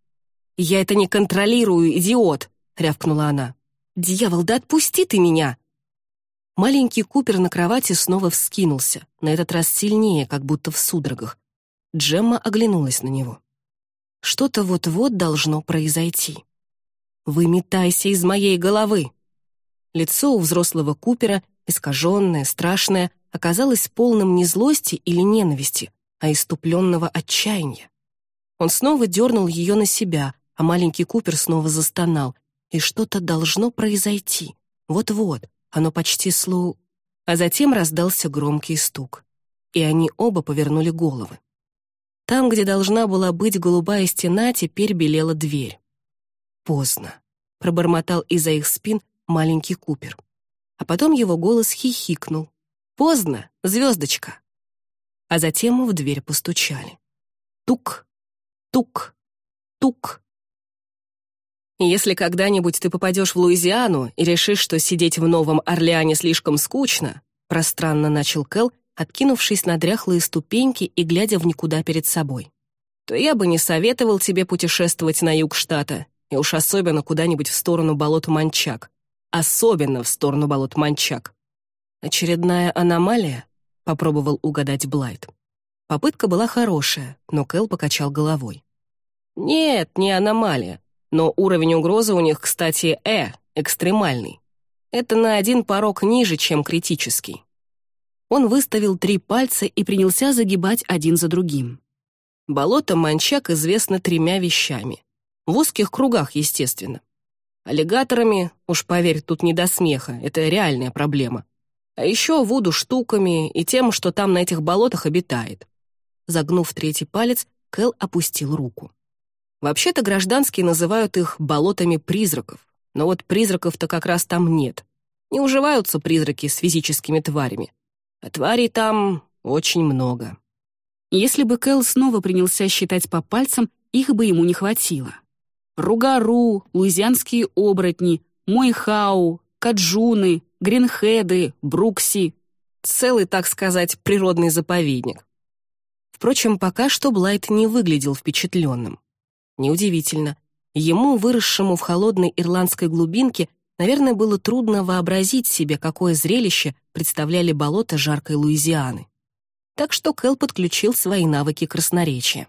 «Я это не контролирую, идиот!» — рявкнула она. «Дьявол, да отпусти ты меня!» Маленький Купер на кровати снова вскинулся, на этот раз сильнее, как будто в судорогах. Джемма оглянулась на него. Что-то вот-вот должно произойти. «Выметайся из моей головы!» Лицо у взрослого Купера, искаженное, страшное, оказалось полным не злости или ненависти, а иступленного отчаяния. Он снова дернул ее на себя, а маленький Купер снова застонал. И что-то должно произойти. Вот-вот, оно почти слу... А затем раздался громкий стук. И они оба повернули головы. Там, где должна была быть голубая стена, теперь белела дверь. Поздно. Пробормотал из-за их спин маленький Купер. А потом его голос хихикнул. «Поздно, звездочка!» А затем в дверь постучали. Тук, тук, тук. Если когда-нибудь ты попадешь в Луизиану и решишь, что сидеть в Новом Орлеане слишком скучно, пространно начал Кэл, откинувшись на дряхлые ступеньки и глядя в никуда перед собой, то я бы не советовал тебе путешествовать на юг штата, и уж особенно куда-нибудь в сторону болот Манчак. Особенно в сторону болот Манчак. Очередная аномалия? Попробовал угадать Блайт. Попытка была хорошая, но Кэл покачал головой. Нет, не аномалия. Но уровень угрозы у них, кстати, «э», экстремальный. Это на один порог ниже, чем критический. Он выставил три пальца и принялся загибать один за другим. Болото Манчак известно тремя вещами. В узких кругах, естественно. Аллигаторами, уж поверь, тут не до смеха, это реальная проблема. А еще вуду штуками и тем, что там на этих болотах обитает. Загнув третий палец, Кэл опустил руку. Вообще-то гражданские называют их болотами призраков, но вот призраков-то как раз там нет. Не уживаются призраки с физическими тварями. А тварей там очень много. Если бы Кэл снова принялся считать по пальцам, их бы ему не хватило. Ругару, луизианские оборотни, Мойхау, Каджуны, Гринхеды, Брукси. Целый, так сказать, природный заповедник. Впрочем, пока что Блайт не выглядел впечатленным. Неудивительно. Ему, выросшему в холодной ирландской глубинке, наверное, было трудно вообразить себе, какое зрелище представляли болота жаркой Луизианы. Так что Кэл подключил свои навыки красноречия.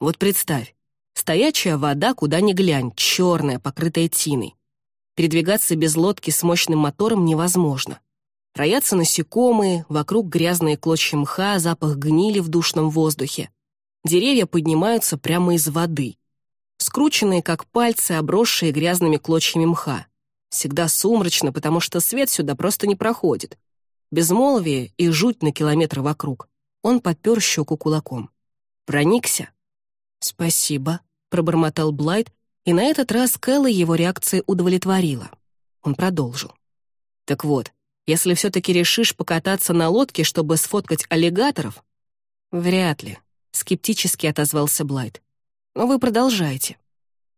Вот представь, стоячая вода, куда ни глянь, черная, покрытая тиной. Передвигаться без лодки с мощным мотором невозможно. Роятся насекомые, вокруг грязные клочья мха, запах гнили в душном воздухе. Деревья поднимаются прямо из воды. Скрученные, как пальцы, обросшие грязными клочьями мха. Всегда сумрачно, потому что свет сюда просто не проходит. Безмолвие и жуть на километр вокруг. Он подпер щеку кулаком. Проникся? «Спасибо», — пробормотал Блайт, и на этот раз Кэлла его реакция удовлетворила. Он продолжил. «Так вот, если все-таки решишь покататься на лодке, чтобы сфоткать аллигаторов?» «Вряд ли», — скептически отозвался Блайт. «Но вы продолжаете».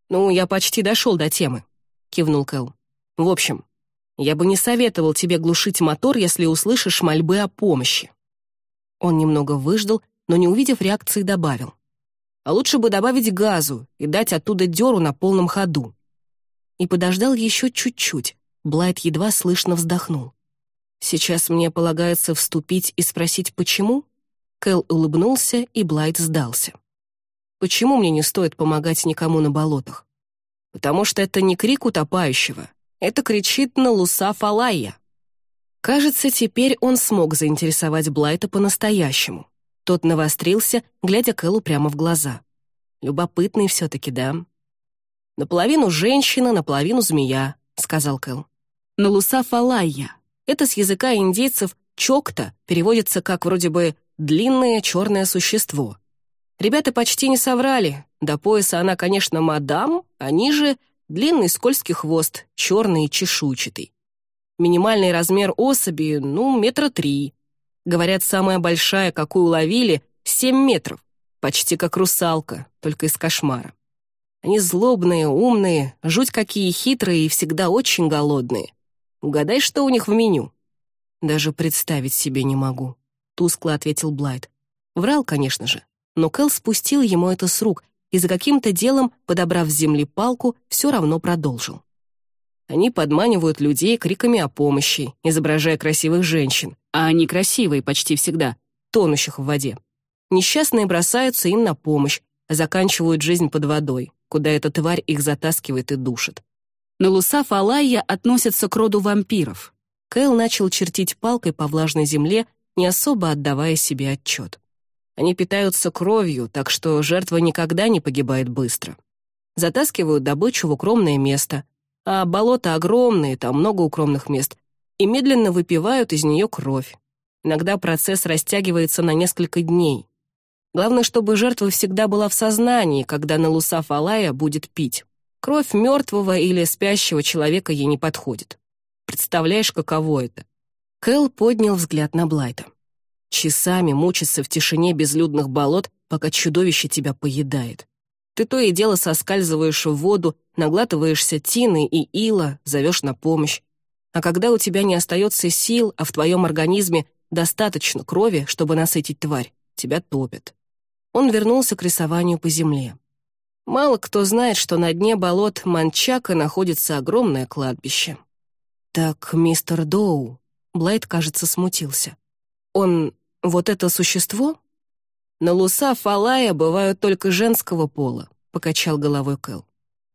«Ну, я почти дошел до темы», — кивнул Кэл. «В общем, я бы не советовал тебе глушить мотор, если услышишь мольбы о помощи». Он немного выждал, но, не увидев реакции, добавил. «А лучше бы добавить газу и дать оттуда дёру на полном ходу». И подождал еще чуть-чуть. Блайт едва слышно вздохнул. Сейчас мне полагается вступить и спросить, почему?» Кэл улыбнулся, и Блайт сдался. «Почему мне не стоит помогать никому на болотах? Потому что это не крик утопающего, это кричит на Луса Фалайя». Кажется, теперь он смог заинтересовать Блайта по-настоящему. Тот навострился, глядя Кэлу прямо в глаза. «Любопытный все-таки, да?» «Наполовину женщина, наполовину змея», — сказал Кэл. «На Луса Фалайя», это с языка индейцев «чокта» переводится как вроде бы «длинное черное существо». Ребята почти не соврали. До пояса она, конечно, мадам, а ниже — длинный скользкий хвост, черный и чешуйчатый. Минимальный размер особи, ну, метра три. Говорят, самая большая, какую ловили, — семь метров. Почти как русалка, только из кошмара. Они злобные, умные, жуть какие хитрые и всегда очень голодные. Угадай, что у них в меню». «Даже представить себе не могу», — тускло ответил Блайт. Врал, конечно же, но Кэл спустил ему это с рук и за каким-то делом, подобрав с земли палку, все равно продолжил. Они подманивают людей криками о помощи, изображая красивых женщин, а они красивые почти всегда, тонущих в воде. Несчастные бросаются им на помощь, заканчивают жизнь под водой, куда эта тварь их затаскивает и душит. На Луса Фалайя относятся к роду вампиров. Кэл начал чертить палкой по влажной земле, не особо отдавая себе отчет. Они питаются кровью, так что жертва никогда не погибает быстро. Затаскивают добычу в укромное место, а болота огромные, там много укромных мест, и медленно выпивают из нее кровь. Иногда процесс растягивается на несколько дней. Главное, чтобы жертва всегда была в сознании, когда на Луса Фалая будет пить. Кровь мертвого или спящего человека ей не подходит. Представляешь, каково это? Кэл поднял взгляд на Блайта. Часами мучиться в тишине безлюдных болот, пока чудовище тебя поедает. Ты то и дело соскальзываешь в воду, наглатываешься тины и ила, зовешь на помощь. А когда у тебя не остается сил, а в твоем организме достаточно крови, чтобы насытить тварь, тебя топят. Он вернулся к рисованию по земле. Мало кто знает, что на дне болот Манчака находится огромное кладбище. «Так, мистер Доу...» Блайт, кажется, смутился. «Он... вот это существо?» «На луса Фалая бывают только женского пола», — покачал головой Кэл.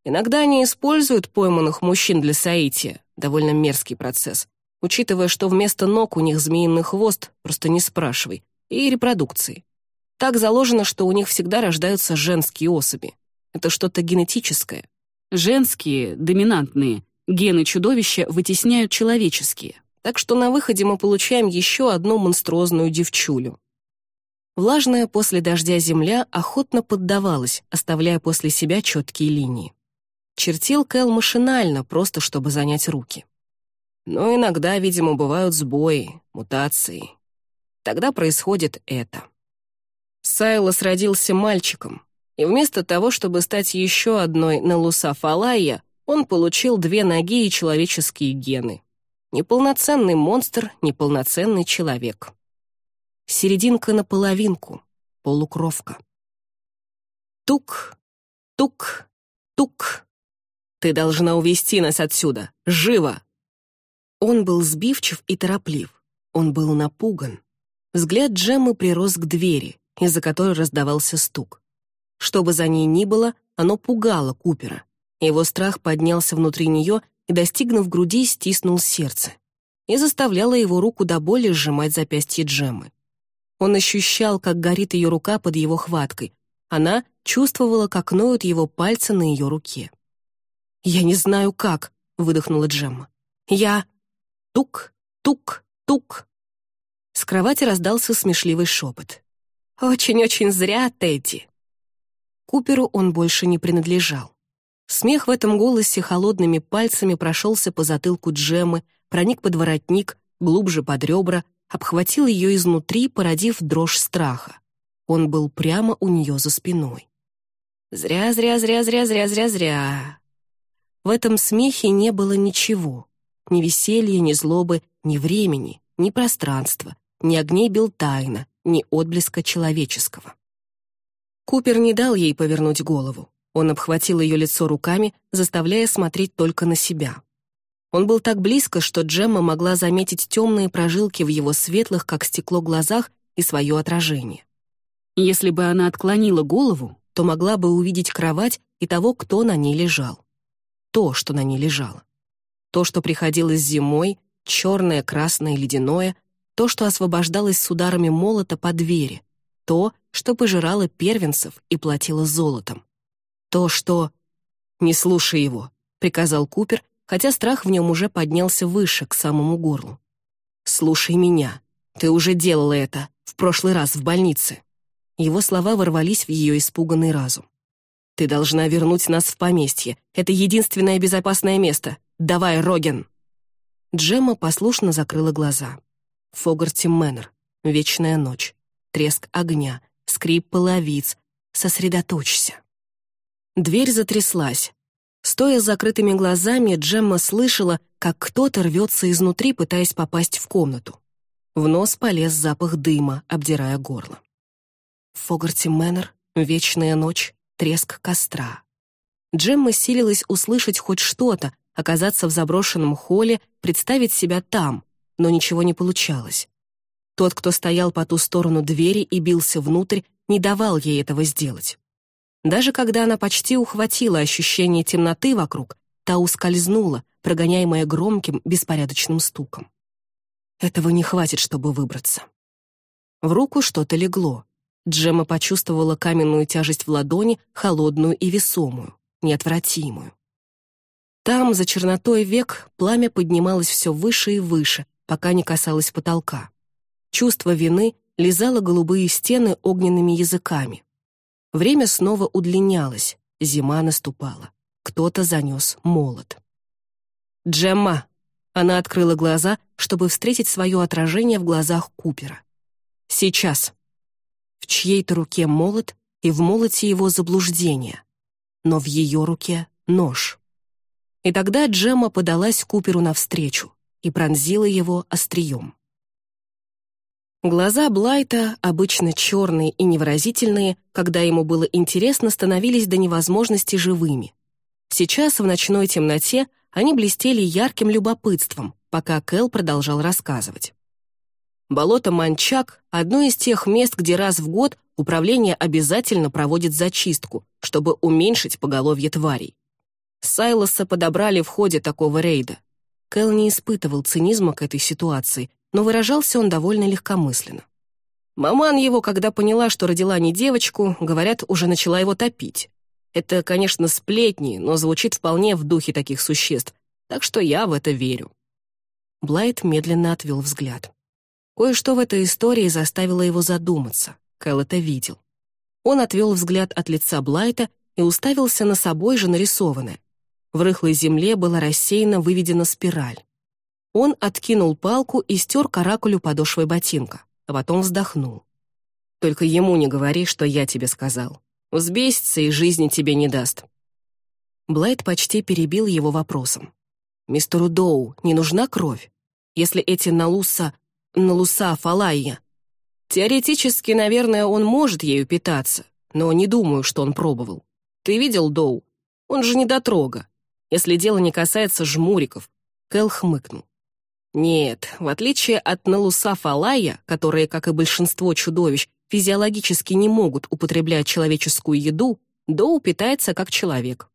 «Иногда они используют пойманных мужчин для соития, Довольно мерзкий процесс, учитывая, что вместо ног у них змеиный хвост, просто не спрашивай, и репродукции. Так заложено, что у них всегда рождаются женские особи. Это что-то генетическое. Женские, доминантные, гены чудовища вытесняют человеческие. Так что на выходе мы получаем еще одну монструозную девчулю. Влажная после дождя земля охотно поддавалась, оставляя после себя четкие линии. Чертил Кэл машинально, просто чтобы занять руки. Но иногда, видимо, бывают сбои, мутации. Тогда происходит это. Сайлос родился мальчиком, и вместо того, чтобы стать еще одной Налуса Фалайя, он получил две ноги и человеческие гены. Неполноценный монстр, неполноценный человек. Серединка на половинку, полукровка. Тук, тук, тук. Ты должна увести нас отсюда, живо!» Он был сбивчив и тороплив. Он был напуган. Взгляд Джеммы прирос к двери, из-за которой раздавался стук. Что бы за ней ни было, оно пугало Купера. Его страх поднялся внутри нее и, достигнув груди, стиснул сердце. И заставляло его руку до боли сжимать запястье Джеммы. Он ощущал, как горит ее рука под его хваткой. Она чувствовала, как ноют его пальцы на ее руке. «Я не знаю, как», — выдохнула Джемма. «Я...» Тук, тук, тук. С кровати раздался смешливый шепот. «Очень-очень зря, Тедди». Куперу он больше не принадлежал. Смех в этом голосе холодными пальцами прошелся по затылку Джеммы, проник под воротник, глубже под ребра, обхватил ее изнутри, породив дрожь страха. Он был прямо у нее за спиной. «Зря, зря, зря, зря, зря, зря, зря». В этом смехе не было ничего. Ни веселья, ни злобы, ни времени, ни пространства, ни огней Белтайна, ни отблеска человеческого. Купер не дал ей повернуть голову. Он обхватил ее лицо руками, заставляя смотреть только на себя. Он был так близко, что Джемма могла заметить темные прожилки в его светлых, как стекло, глазах и свое отражение. Если бы она отклонила голову, то могла бы увидеть кровать и того, кто на ней лежал. То, что на ней лежало. То, что приходилось зимой, черное, красное, ледяное, то, что освобождалось с ударами молота по двери, то, что пожирало первенцев и платило золотом. То, что... «Не слушай его», — приказал Купер, хотя страх в нем уже поднялся выше, к самому горлу. «Слушай меня. Ты уже делала это в прошлый раз в больнице». Его слова ворвались в ее испуганный разум. «Ты должна вернуть нас в поместье. Это единственное безопасное место. Давай, Роген!» Джемма послушно закрыла глаза. Фогарти Мэннер. Вечная ночь. Треск огня. Скрип половиц. Сосредоточься. Дверь затряслась. Стоя с закрытыми глазами, Джемма слышала, как кто-то рвется изнутри, пытаясь попасть в комнату. В нос полез запах дыма, обдирая горло. Фогарти Мэннер, вечная ночь, треск костра. Джемма силилась услышать хоть что-то, оказаться в заброшенном холле, представить себя там, но ничего не получалось. Тот, кто стоял по ту сторону двери и бился внутрь, не давал ей этого сделать. Даже когда она почти ухватила ощущение темноты вокруг, та ускользнула, прогоняемая громким, беспорядочным стуком. Этого не хватит, чтобы выбраться. В руку что-то легло. Джема почувствовала каменную тяжесть в ладони, холодную и весомую, неотвратимую. Там, за чернотой век, пламя поднималось все выше и выше, пока не касалось потолка. Чувство вины лизало голубые стены огненными языками. Время снова удлинялось, зима наступала. Кто-то занес молот. «Джемма!» Она открыла глаза, чтобы встретить свое отражение в глазах Купера. «Сейчас!» В чьей-то руке молот, и в молоте его заблуждение. Но в ее руке нож. И тогда Джемма подалась Куперу навстречу и пронзила его острием. Глаза Блайта, обычно черные и невыразительные, когда ему было интересно, становились до невозможности живыми. Сейчас, в ночной темноте, они блестели ярким любопытством, пока Кэл продолжал рассказывать. Болото Манчак — одно из тех мест, где раз в год управление обязательно проводит зачистку, чтобы уменьшить поголовье тварей. Сайлоса подобрали в ходе такого рейда. Кэл не испытывал цинизма к этой ситуации, но выражался он довольно легкомысленно. Маман его, когда поняла, что родила не девочку, говорят, уже начала его топить. Это, конечно, сплетни, но звучит вполне в духе таких существ, так что я в это верю. Блайт медленно отвел взгляд. Кое-что в этой истории заставило его задуматься. Кэл это видел. Он отвел взгляд от лица Блайта и уставился на собой же нарисованное. В рыхлой земле была рассеяна выведена спираль. Он откинул палку и стер каракулю подошвой ботинка, а потом вздохнул. «Только ему не говори, что я тебе сказал. Взбесится и жизни тебе не даст». Блайт почти перебил его вопросом. «Мистеру Доу не нужна кровь? Если эти налуса... налуса фалайя...» «Теоретически, наверное, он может ею питаться, но не думаю, что он пробовал. Ты видел Доу? Он же не дотрога. Если дело не касается жмуриков». Кэл хмыкнул. Нет, в отличие от налуса фалая, которые, как и большинство чудовищ, физиологически не могут употреблять человеческую еду, Доу питается как человек.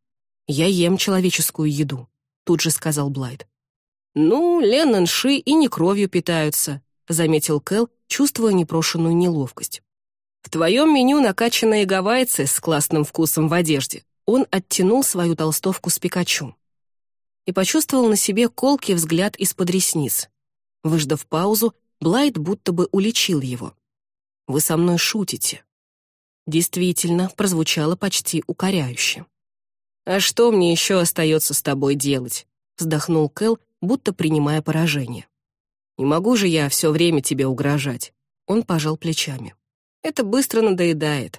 «Я ем человеческую еду», — тут же сказал Блайт. «Ну, леннанши и не кровью питаются», — заметил Кэл, чувствуя непрошенную неловкость. «В твоем меню накачанные гавайцы с классным вкусом в одежде». Он оттянул свою толстовку с Пикачу и почувствовал на себе колкий взгляд из-под ресниц. Выждав паузу, Блайт будто бы уличил его. «Вы со мной шутите». Действительно, прозвучало почти укоряюще. «А что мне еще остается с тобой делать?» — вздохнул Кэл, будто принимая поражение. «Не могу же я все время тебе угрожать». Он пожал плечами. «Это быстро надоедает».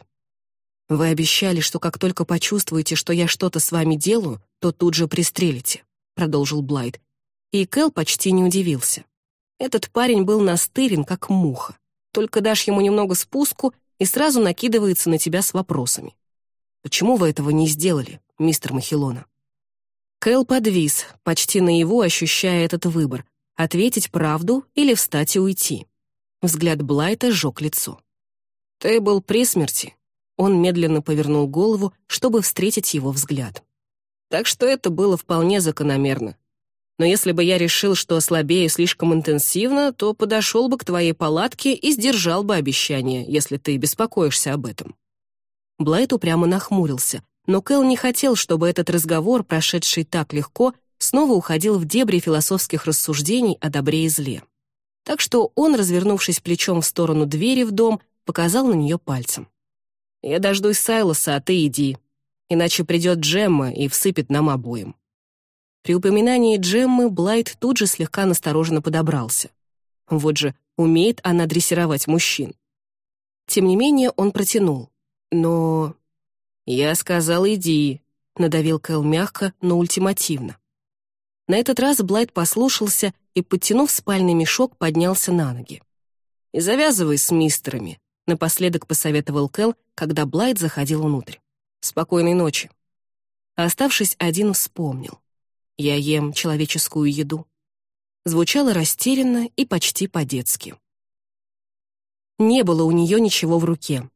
«Вы обещали, что как только почувствуете, что я что-то с вами делаю, то тут же пристрелите», — продолжил Блайт. И Кэл почти не удивился. Этот парень был настырен, как муха. Только дашь ему немного спуску и сразу накидывается на тебя с вопросами. «Почему вы этого не сделали, мистер Махилона?» Кэл подвис, почти наяву ощущая этот выбор — ответить правду или встать и уйти. Взгляд Блайта сжег лицо. «Ты был при смерти». Он медленно повернул голову, чтобы встретить его взгляд. Так что это было вполне закономерно. Но если бы я решил, что ослабею слишком интенсивно, то подошел бы к твоей палатке и сдержал бы обещание, если ты беспокоишься об этом». Блайт упрямо нахмурился, но Кэл не хотел, чтобы этот разговор, прошедший так легко, снова уходил в дебри философских рассуждений о добре и зле. Так что он, развернувшись плечом в сторону двери в дом, показал на нее пальцем. «Я дождусь Сайлоса, а ты иди. Иначе придет Джемма и всыпет нам обоим». При упоминании Джеммы Блайт тут же слегка настороженно подобрался. Вот же, умеет она дрессировать мужчин. Тем не менее, он протянул. Но... «Я сказал, иди», — надавил Кэл мягко, но ультимативно. На этот раз Блайт послушался и, подтянув спальный мешок, поднялся на ноги. «И завязывай с мистерами», — напоследок посоветовал Кэл, когда Блайт заходил внутрь. «Спокойной ночи». оставшись один, вспомнил. «Я ем человеческую еду». Звучало растерянно и почти по-детски. Не было у нее ничего в руке.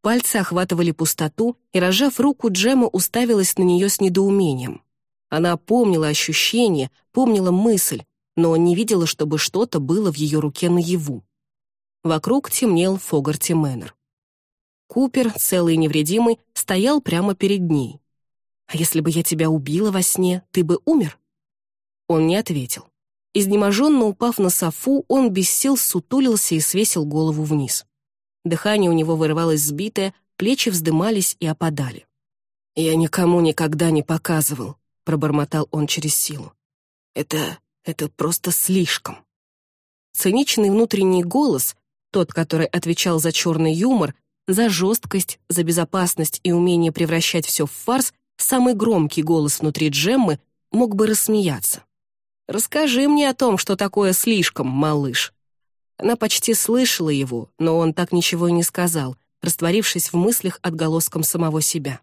Пальцы охватывали пустоту, и, разжав руку, Джема уставилась на нее с недоумением. Она помнила ощущение, помнила мысль, но не видела, чтобы что-то было в ее руке наяву. Вокруг темнел Фогарти Мэннер. Купер, целый и невредимый, стоял прямо перед ней. «А если бы я тебя убила во сне, ты бы умер?» Он не ответил. Изнеможенно упав на софу, он без сил сутулился и свесил голову вниз. Дыхание у него вырывалось сбитое, плечи вздымались и опадали. «Я никому никогда не показывал», — пробормотал он через силу. «Это... это просто слишком». Циничный внутренний голос, тот, который отвечал за черный юмор, за жесткость, за безопасность и умение превращать все в фарс, самый громкий голос внутри Джеммы мог бы рассмеяться. «Расскажи мне о том, что такое слишком, малыш». Она почти слышала его, но он так ничего и не сказал, растворившись в мыслях отголоском самого себя.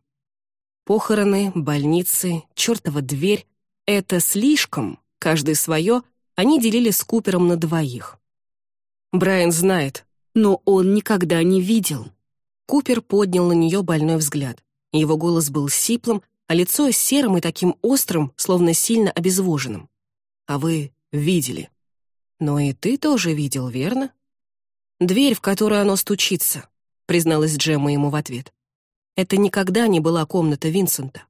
Похороны, больницы, чертова дверь — это слишком, каждый свое, они делили с Купером на двоих. Брайан знает, но он никогда не видел. Купер поднял на нее больной взгляд. Его голос был сиплым, а лицо серым и таким острым, словно сильно обезвоженным. а вы видели. Но и ты тоже видел, верно? Дверь, в которую оно стучится, призналась Джемма ему в ответ. Это никогда не была комната Винсента.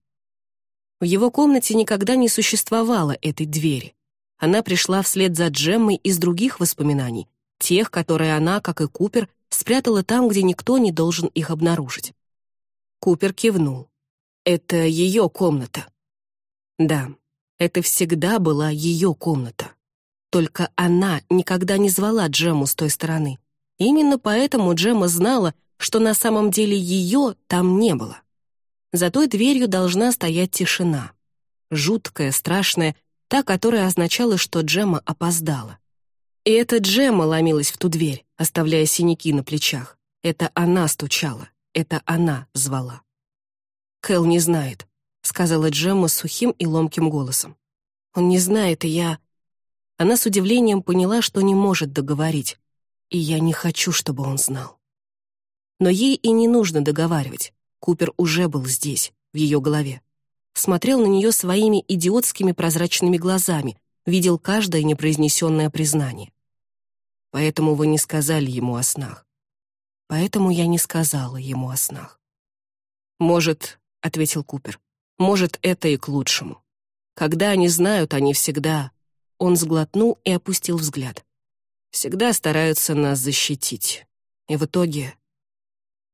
В его комнате никогда не существовало этой двери. Она пришла вслед за Джеммой из других воспоминаний, тех, которые она, как и Купер, спрятала там, где никто не должен их обнаружить. Купер кивнул. «Это ее комната». Да, это всегда была ее комната. Только она никогда не звала Джему с той стороны. Именно поэтому Джема знала, что на самом деле ее там не было. За той дверью должна стоять тишина. Жуткая, страшная, та, которая означала, что Джема опоздала. И это Джема ломилась в ту дверь, оставляя синяки на плечах. Это она стучала, это она звала. «Кэл не знает», — сказала Джемма сухим и ломким голосом. «Он не знает, и я...» Она с удивлением поняла, что не может договорить. «И я не хочу, чтобы он знал». Но ей и не нужно договаривать. Купер уже был здесь, в ее голове. Смотрел на нее своими идиотскими прозрачными глазами, видел каждое непроизнесенное признание. Поэтому вы не сказали ему о снах. Поэтому я не сказала ему о снах. «Может, — ответил Купер, — может, это и к лучшему. Когда они знают, они всегда...» Он сглотнул и опустил взгляд. «Всегда стараются нас защитить. И в итоге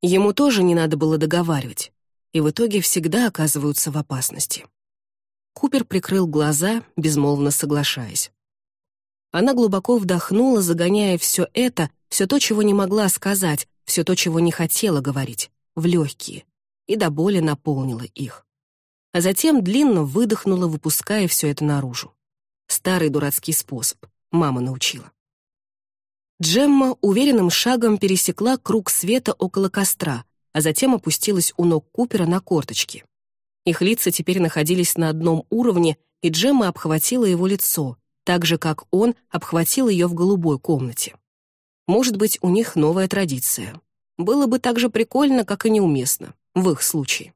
Ему тоже не надо было договаривать, и в итоге всегда оказываются в опасности. Купер прикрыл глаза, безмолвно соглашаясь. Она глубоко вдохнула, загоняя все это, все то, чего не могла сказать, все то, чего не хотела говорить, в легкие, и до боли наполнила их. А затем длинно выдохнула, выпуская все это наружу. Старый дурацкий способ, мама научила. Джемма уверенным шагом пересекла круг света около костра, а затем опустилась у ног Купера на корточки. Их лица теперь находились на одном уровне, и Джемма обхватила его лицо, так же, как он обхватил ее в голубой комнате. Может быть, у них новая традиция. Было бы так же прикольно, как и неуместно, в их случае.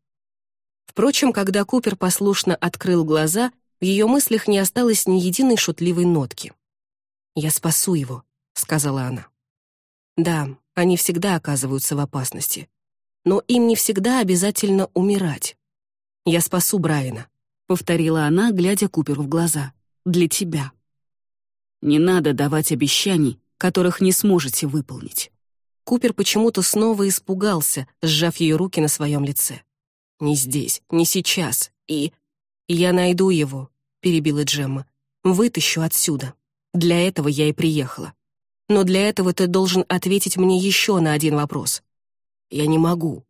Впрочем, когда Купер послушно открыл глаза, в ее мыслях не осталось ни единой шутливой нотки. «Я спасу его», — сказала она. Да, они всегда оказываются в опасности. Но им не всегда обязательно умирать. «Я спасу Брайана», — повторила она, глядя Куперу в глаза. «Для тебя». «Не надо давать обещаний, которых не сможете выполнить». Купер почему-то снова испугался, сжав ее руки на своем лице. «Не здесь, не сейчас, и...» «Я найду его», — перебила Джемма. «Вытащу отсюда. Для этого я и приехала но для этого ты должен ответить мне еще на один вопрос. Я не могу.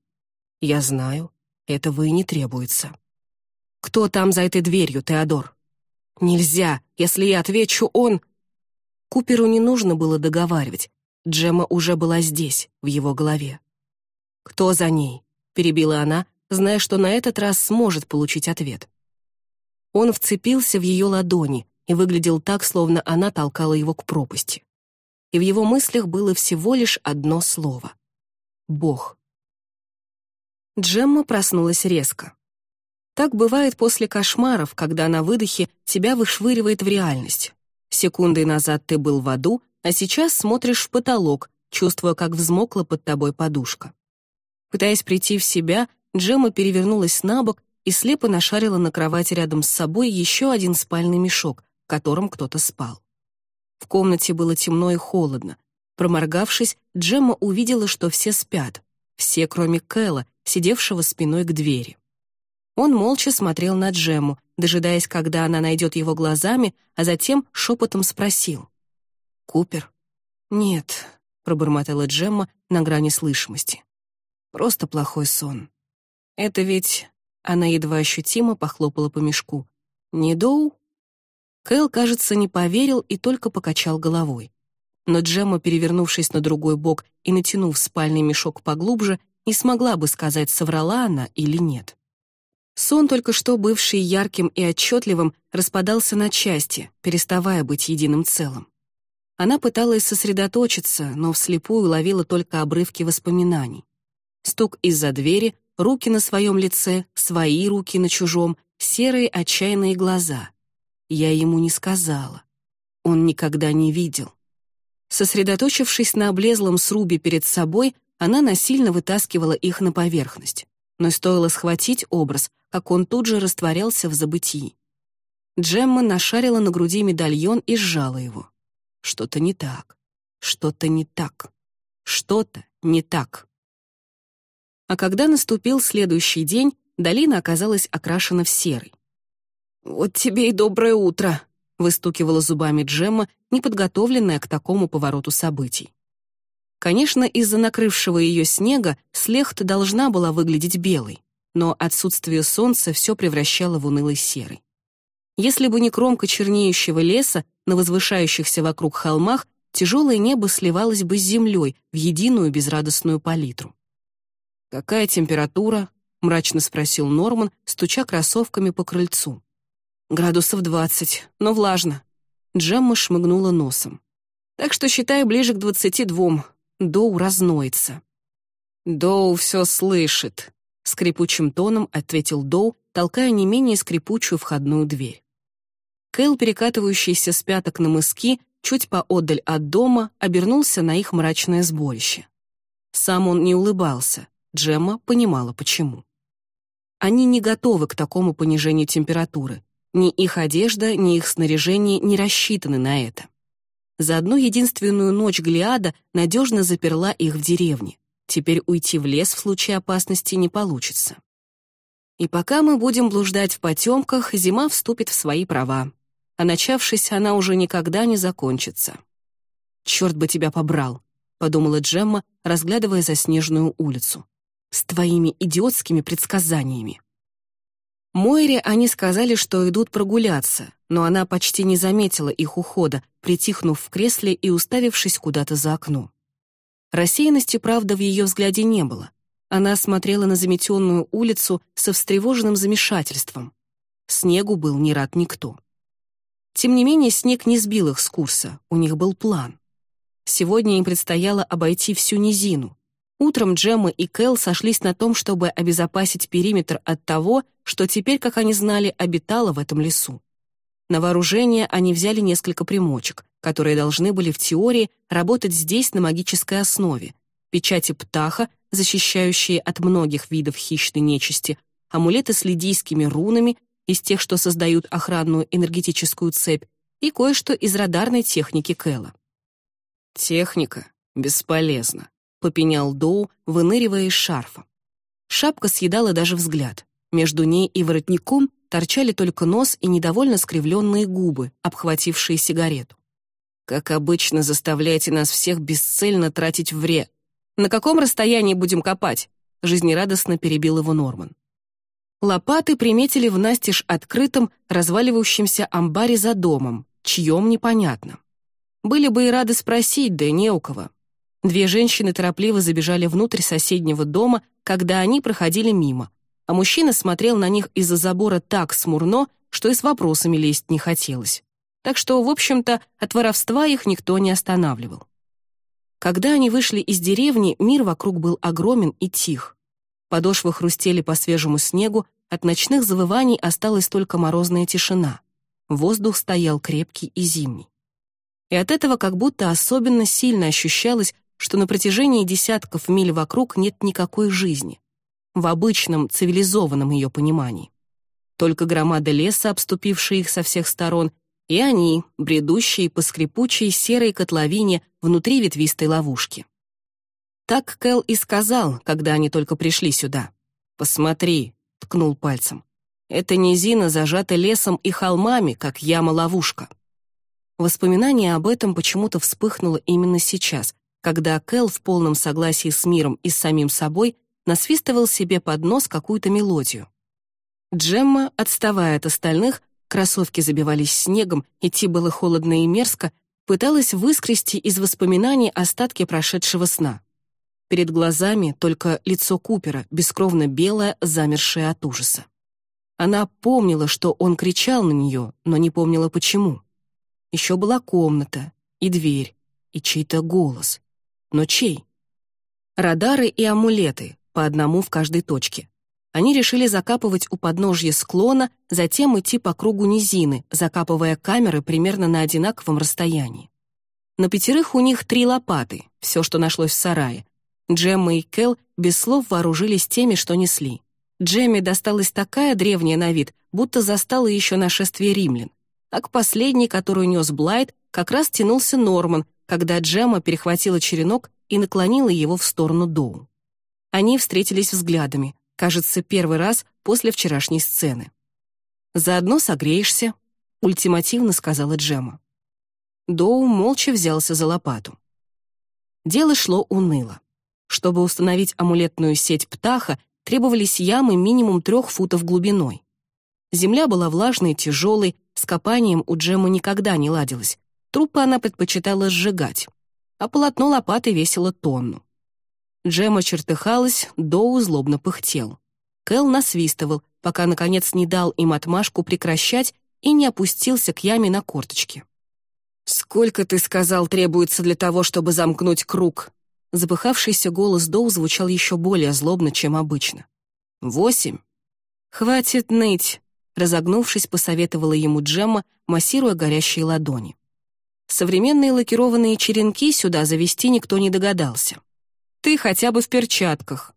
Я знаю, этого и не требуется. Кто там за этой дверью, Теодор? Нельзя, если я отвечу, он... Куперу не нужно было договаривать. Джема уже была здесь, в его голове. «Кто за ней?» — перебила она, зная, что на этот раз сможет получить ответ. Он вцепился в ее ладони и выглядел так, словно она толкала его к пропасти и в его мыслях было всего лишь одно слово — «Бог». Джемма проснулась резко. Так бывает после кошмаров, когда на выдохе тебя вышвыривает в реальность. Секундой назад ты был в аду, а сейчас смотришь в потолок, чувствуя, как взмокла под тобой подушка. Пытаясь прийти в себя, Джемма перевернулась на бок и слепо нашарила на кровати рядом с собой еще один спальный мешок, в котором кто-то спал. В комнате было темно и холодно. Проморгавшись, Джемма увидела, что все спят. Все, кроме Кэла, сидевшего спиной к двери. Он молча смотрел на Джемму, дожидаясь, когда она найдет его глазами, а затем шепотом спросил. «Купер?» «Нет», — пробормотала Джемма на грани слышимости. «Просто плохой сон. Это ведь...» Она едва ощутимо похлопала по мешку. «Не Доу?» Кэл, кажется, не поверил и только покачал головой. Но Джемма, перевернувшись на другой бок и натянув спальный мешок поглубже, не смогла бы сказать, соврала она или нет. Сон, только что бывший ярким и отчетливым, распадался на части, переставая быть единым целым. Она пыталась сосредоточиться, но вслепую ловила только обрывки воспоминаний. Стук из-за двери, руки на своем лице, свои руки на чужом, серые отчаянные глаза — Я ему не сказала. Он никогда не видел. Сосредоточившись на облезлом срубе перед собой, она насильно вытаскивала их на поверхность. Но стоило схватить образ, как он тут же растворялся в забытии. Джемма нашарила на груди медальон и сжала его. Что-то не так. Что-то не так. Что-то не так. А когда наступил следующий день, долина оказалась окрашена в серый. «Вот тебе и доброе утро», — выстукивала зубами Джемма, неподготовленная к такому повороту событий. Конечно, из-за накрывшего ее снега Слехта должна была выглядеть белой, но отсутствие солнца все превращало в унылый серый. Если бы не кромка чернеющего леса на возвышающихся вокруг холмах, тяжелое небо сливалось бы с землей в единую безрадостную палитру. «Какая температура?» — мрачно спросил Норман, стуча кроссовками по крыльцу. «Градусов двадцать, но влажно». Джемма шмыгнула носом. «Так что считай ближе к двадцати двум. Доу разноется». «Доу все слышит», — скрипучим тоном ответил Доу, толкая не менее скрипучую входную дверь. Кэл, перекатывающийся с пяток на мыски, чуть поодаль от дома, обернулся на их мрачное сборище. Сам он не улыбался, Джемма понимала, почему. Они не готовы к такому понижению температуры. Ни их одежда, ни их снаряжение не рассчитаны на это. За одну единственную ночь Глиада надежно заперла их в деревне. Теперь уйти в лес в случае опасности не получится. И пока мы будем блуждать в потемках, зима вступит в свои права. А начавшись, она уже никогда не закончится. «Черт бы тебя побрал», — подумала Джемма, разглядывая заснеженную улицу. «С твоими идиотскими предсказаниями». Мойре они сказали, что идут прогуляться, но она почти не заметила их ухода, притихнув в кресле и уставившись куда-то за окно. Рассеянности, правда, в ее взгляде не было. Она смотрела на заметенную улицу со встревоженным замешательством. Снегу был не рад никто. Тем не менее, снег не сбил их с курса, у них был план. Сегодня им предстояло обойти всю низину. Утром Джемма и Кэл сошлись на том, чтобы обезопасить периметр от того, что теперь, как они знали, обитало в этом лесу. На вооружение они взяли несколько примочек, которые должны были в теории работать здесь на магической основе, печати птаха, защищающие от многих видов хищной нечисти, амулеты с лидийскими рунами из тех, что создают охранную энергетическую цепь, и кое-что из радарной техники Кэлла. «Техника бесполезна», — попенял Доу, выныривая из шарфа. Шапка съедала даже взгляд. Между ней и воротником торчали только нос и недовольно скривленные губы, обхватившие сигарету. «Как обычно, заставляете нас всех бесцельно тратить вре...» «На каком расстоянии будем копать?» — жизнерадостно перебил его Норман. Лопаты приметили в настежь открытом, разваливающемся амбаре за домом, чьем непонятно. Были бы и рады спросить, да не у кого. Две женщины торопливо забежали внутрь соседнего дома, когда они проходили мимо, а мужчина смотрел на них из-за забора так смурно, что и с вопросами лезть не хотелось. Так что, в общем-то, от воровства их никто не останавливал. Когда они вышли из деревни, мир вокруг был огромен и тих. Подошвы хрустели по свежему снегу, от ночных завываний осталась только морозная тишина. Воздух стоял крепкий и зимний. И от этого как будто особенно сильно ощущалось, что на протяжении десятков миль вокруг нет никакой жизни. В обычном, цивилизованном ее понимании. Только громада леса, обступившая их со всех сторон, и они, бредущие по скрипучей серой котловине внутри ветвистой ловушки. Так Кэл и сказал, когда они только пришли сюда. «Посмотри», — ткнул пальцем. «Эта низина зажата лесом и холмами, как яма-ловушка». Воспоминание об этом почему-то вспыхнуло именно сейчас, когда Кэл в полном согласии с миром и с самим собой насвистывал себе под нос какую-то мелодию. Джемма, отставая от остальных, кроссовки забивались снегом, идти было холодно и мерзко, пыталась выскрести из воспоминаний остатки прошедшего сна. Перед глазами только лицо Купера, бескровно белое, замершее от ужаса. Она помнила, что он кричал на нее, но не помнила, почему. Еще была комната, и дверь, и чей-то голос. Но чей? Радары и амулеты, по одному в каждой точке. Они решили закапывать у подножья склона, затем идти по кругу низины, закапывая камеры примерно на одинаковом расстоянии. На пятерых у них три лопаты, все, что нашлось в сарае. Джемма и Кел без слов вооружились теми, что несли. Джемме досталась такая древняя на вид, будто застала еще нашествие римлян. А к последней, которую нес Блайт, как раз тянулся Норман, когда Джемма перехватила черенок и наклонила его в сторону Доу. Они встретились взглядами, кажется, первый раз после вчерашней сцены. «Заодно согреешься», — ультимативно сказала Джема. Доу молча взялся за лопату. Дело шло уныло. Чтобы установить амулетную сеть птаха, требовались ямы минимум трех футов глубиной. Земля была влажной и тяжелой, с копанием у Джема никогда не ладилось. Трупы она предпочитала сжигать, а полотно лопаты весило тонну. Джема чертыхалась, Доу злобно пыхтел. Кэл насвистывал, пока, наконец, не дал им отмашку прекращать и не опустился к яме на корточки. «Сколько, ты сказал, требуется для того, чтобы замкнуть круг?» Запыхавшийся голос Доу звучал еще более злобно, чем обычно. «Восемь?» «Хватит ныть», — разогнувшись, посоветовала ему Джемма, массируя горящие ладони. Современные лакированные черенки сюда завести никто не догадался. Ты хотя бы в перчатках».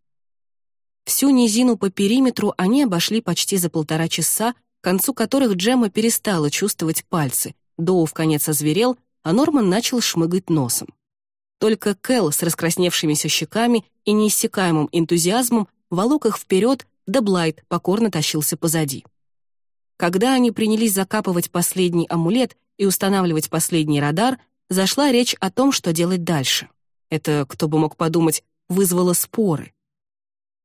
Всю низину по периметру они обошли почти за полтора часа, к концу которых Джемма перестала чувствовать пальцы, Доу в конец озверел, а Норман начал шмыгать носом. Только Кэл с раскрасневшимися щеками и неиссякаемым энтузиазмом волок их вперед, да Блайт покорно тащился позади. Когда они принялись закапывать последний амулет и устанавливать последний радар, зашла речь о том, что делать дальше. Это, кто бы мог подумать, вызвало споры.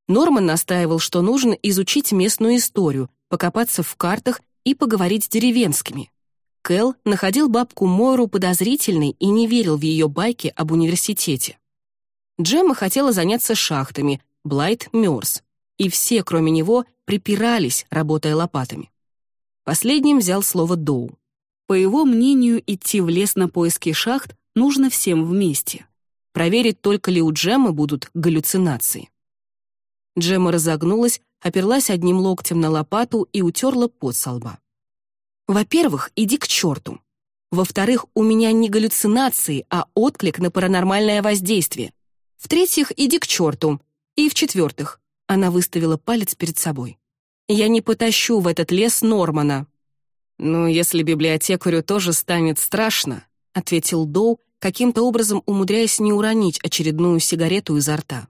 Норман настаивал, что нужно изучить местную историю, покопаться в картах и поговорить с деревенскими. Кэл находил бабку Мойру подозрительной и не верил в ее байки об университете. Джемма хотела заняться шахтами, Блайт мерз. И все, кроме него, припирались, работая лопатами. Последним взял слово Доу. По его мнению, идти в лес на поиски шахт нужно всем вместе проверить, только ли у Джеммы будут галлюцинации. Джемма разогнулась, оперлась одним локтем на лопату и утерла пот со лба. «Во-первых, иди к черту. Во-вторых, у меня не галлюцинации, а отклик на паранормальное воздействие. В-третьих, иди к черту. И в-четвертых, она выставила палец перед собой. Я не потащу в этот лес Нормана. «Ну, если библиотекарю тоже станет страшно», — ответил Доу, каким-то образом умудряясь не уронить очередную сигарету изо рта.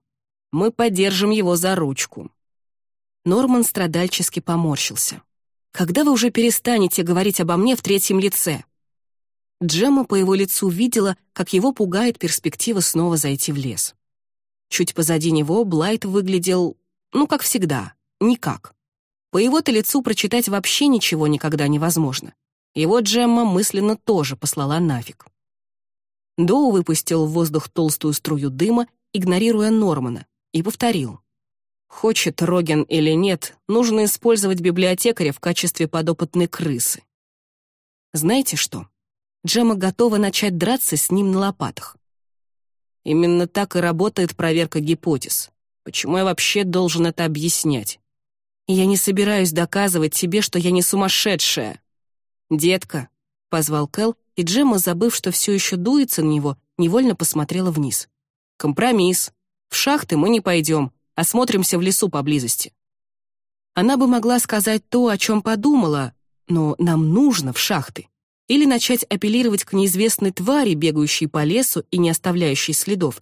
«Мы поддержим его за ручку». Норман страдальчески поморщился. «Когда вы уже перестанете говорить обо мне в третьем лице?» Джемма по его лицу видела, как его пугает перспектива снова зайти в лес. Чуть позади него Блайт выглядел, ну, как всегда, никак. По его-то лицу прочитать вообще ничего никогда невозможно. Его Джемма мысленно тоже послала нафиг. Доу выпустил в воздух толстую струю дыма, игнорируя Нормана, и повторил. Хочет Роген или нет, нужно использовать библиотекаря в качестве подопытной крысы. Знаете что? Джема готова начать драться с ним на лопатах. Именно так и работает проверка гипотез. Почему я вообще должен это объяснять? Я не собираюсь доказывать тебе, что я не сумасшедшая. Детка, — позвал Кэл, и Джемма, забыв, что все еще дуется на него, невольно посмотрела вниз. «Компромисс. В шахты мы не пойдем, осмотримся в лесу поблизости». Она бы могла сказать то, о чем подумала, но нам нужно в шахты. Или начать апеллировать к неизвестной твари, бегающей по лесу и не оставляющей следов.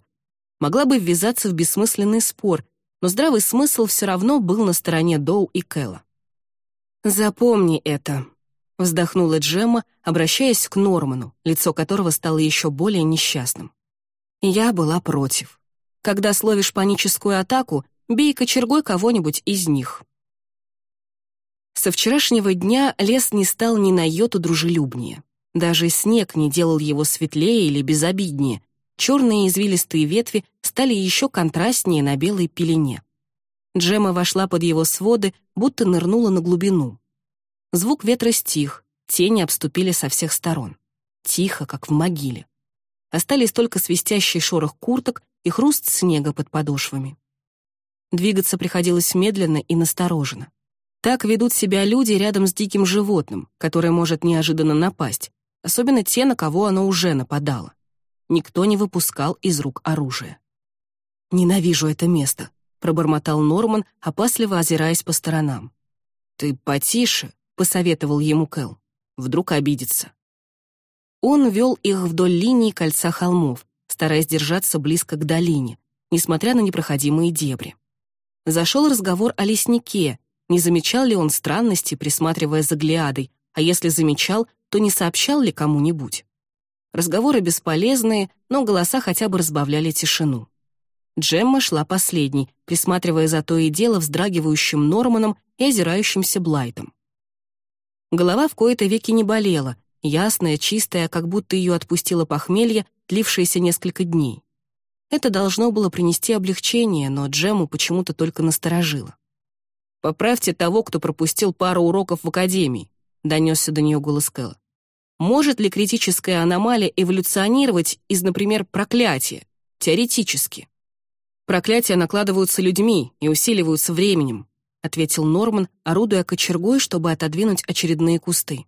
Могла бы ввязаться в бессмысленный спор, но здравый смысл все равно был на стороне Доу и Кэлла. «Запомни это», Вздохнула Джемма, обращаясь к Норману, лицо которого стало еще более несчастным. Я была против. Когда словишь паническую атаку, бей кочергой кого-нибудь из них. Со вчерашнего дня лес не стал ни на йоту дружелюбнее. Даже снег не делал его светлее или безобиднее. Черные извилистые ветви стали еще контрастнее на белой пелене. Джема вошла под его своды, будто нырнула на глубину. Звук ветра стих, тени обступили со всех сторон. Тихо, как в могиле. Остались только свистящий шорох курток и хруст снега под подошвами. Двигаться приходилось медленно и настороженно. Так ведут себя люди рядом с диким животным, которое может неожиданно напасть, особенно те, на кого оно уже нападало. Никто не выпускал из рук оружие. «Ненавижу это место», — пробормотал Норман, опасливо озираясь по сторонам. «Ты потише», — посоветовал ему Кэл. «Вдруг обидится». Он вел их вдоль линии кольца холмов, стараясь держаться близко к долине, несмотря на непроходимые дебри. Зашел разговор о леснике, не замечал ли он странности, присматривая за Глиадой, а если замечал, то не сообщал ли кому-нибудь. Разговоры бесполезные, но голоса хотя бы разбавляли тишину. Джемма шла последней, присматривая за то и дело вздрагивающим Норманом и озирающимся Блайтом. Голова в кои-то веки не болела, ясная, чистая, как будто ее отпустило похмелье, длившееся несколько дней. Это должно было принести облегчение, но Джему почему-то только насторожило. «Поправьте того, кто пропустил пару уроков в академии», — донесся до нее голос Кэлла. «Может ли критическая аномалия эволюционировать из, например, проклятия? Теоретически». «Проклятия накладываются людьми и усиливаются временем», — ответил Норман, орудуя кочергой, чтобы отодвинуть очередные кусты.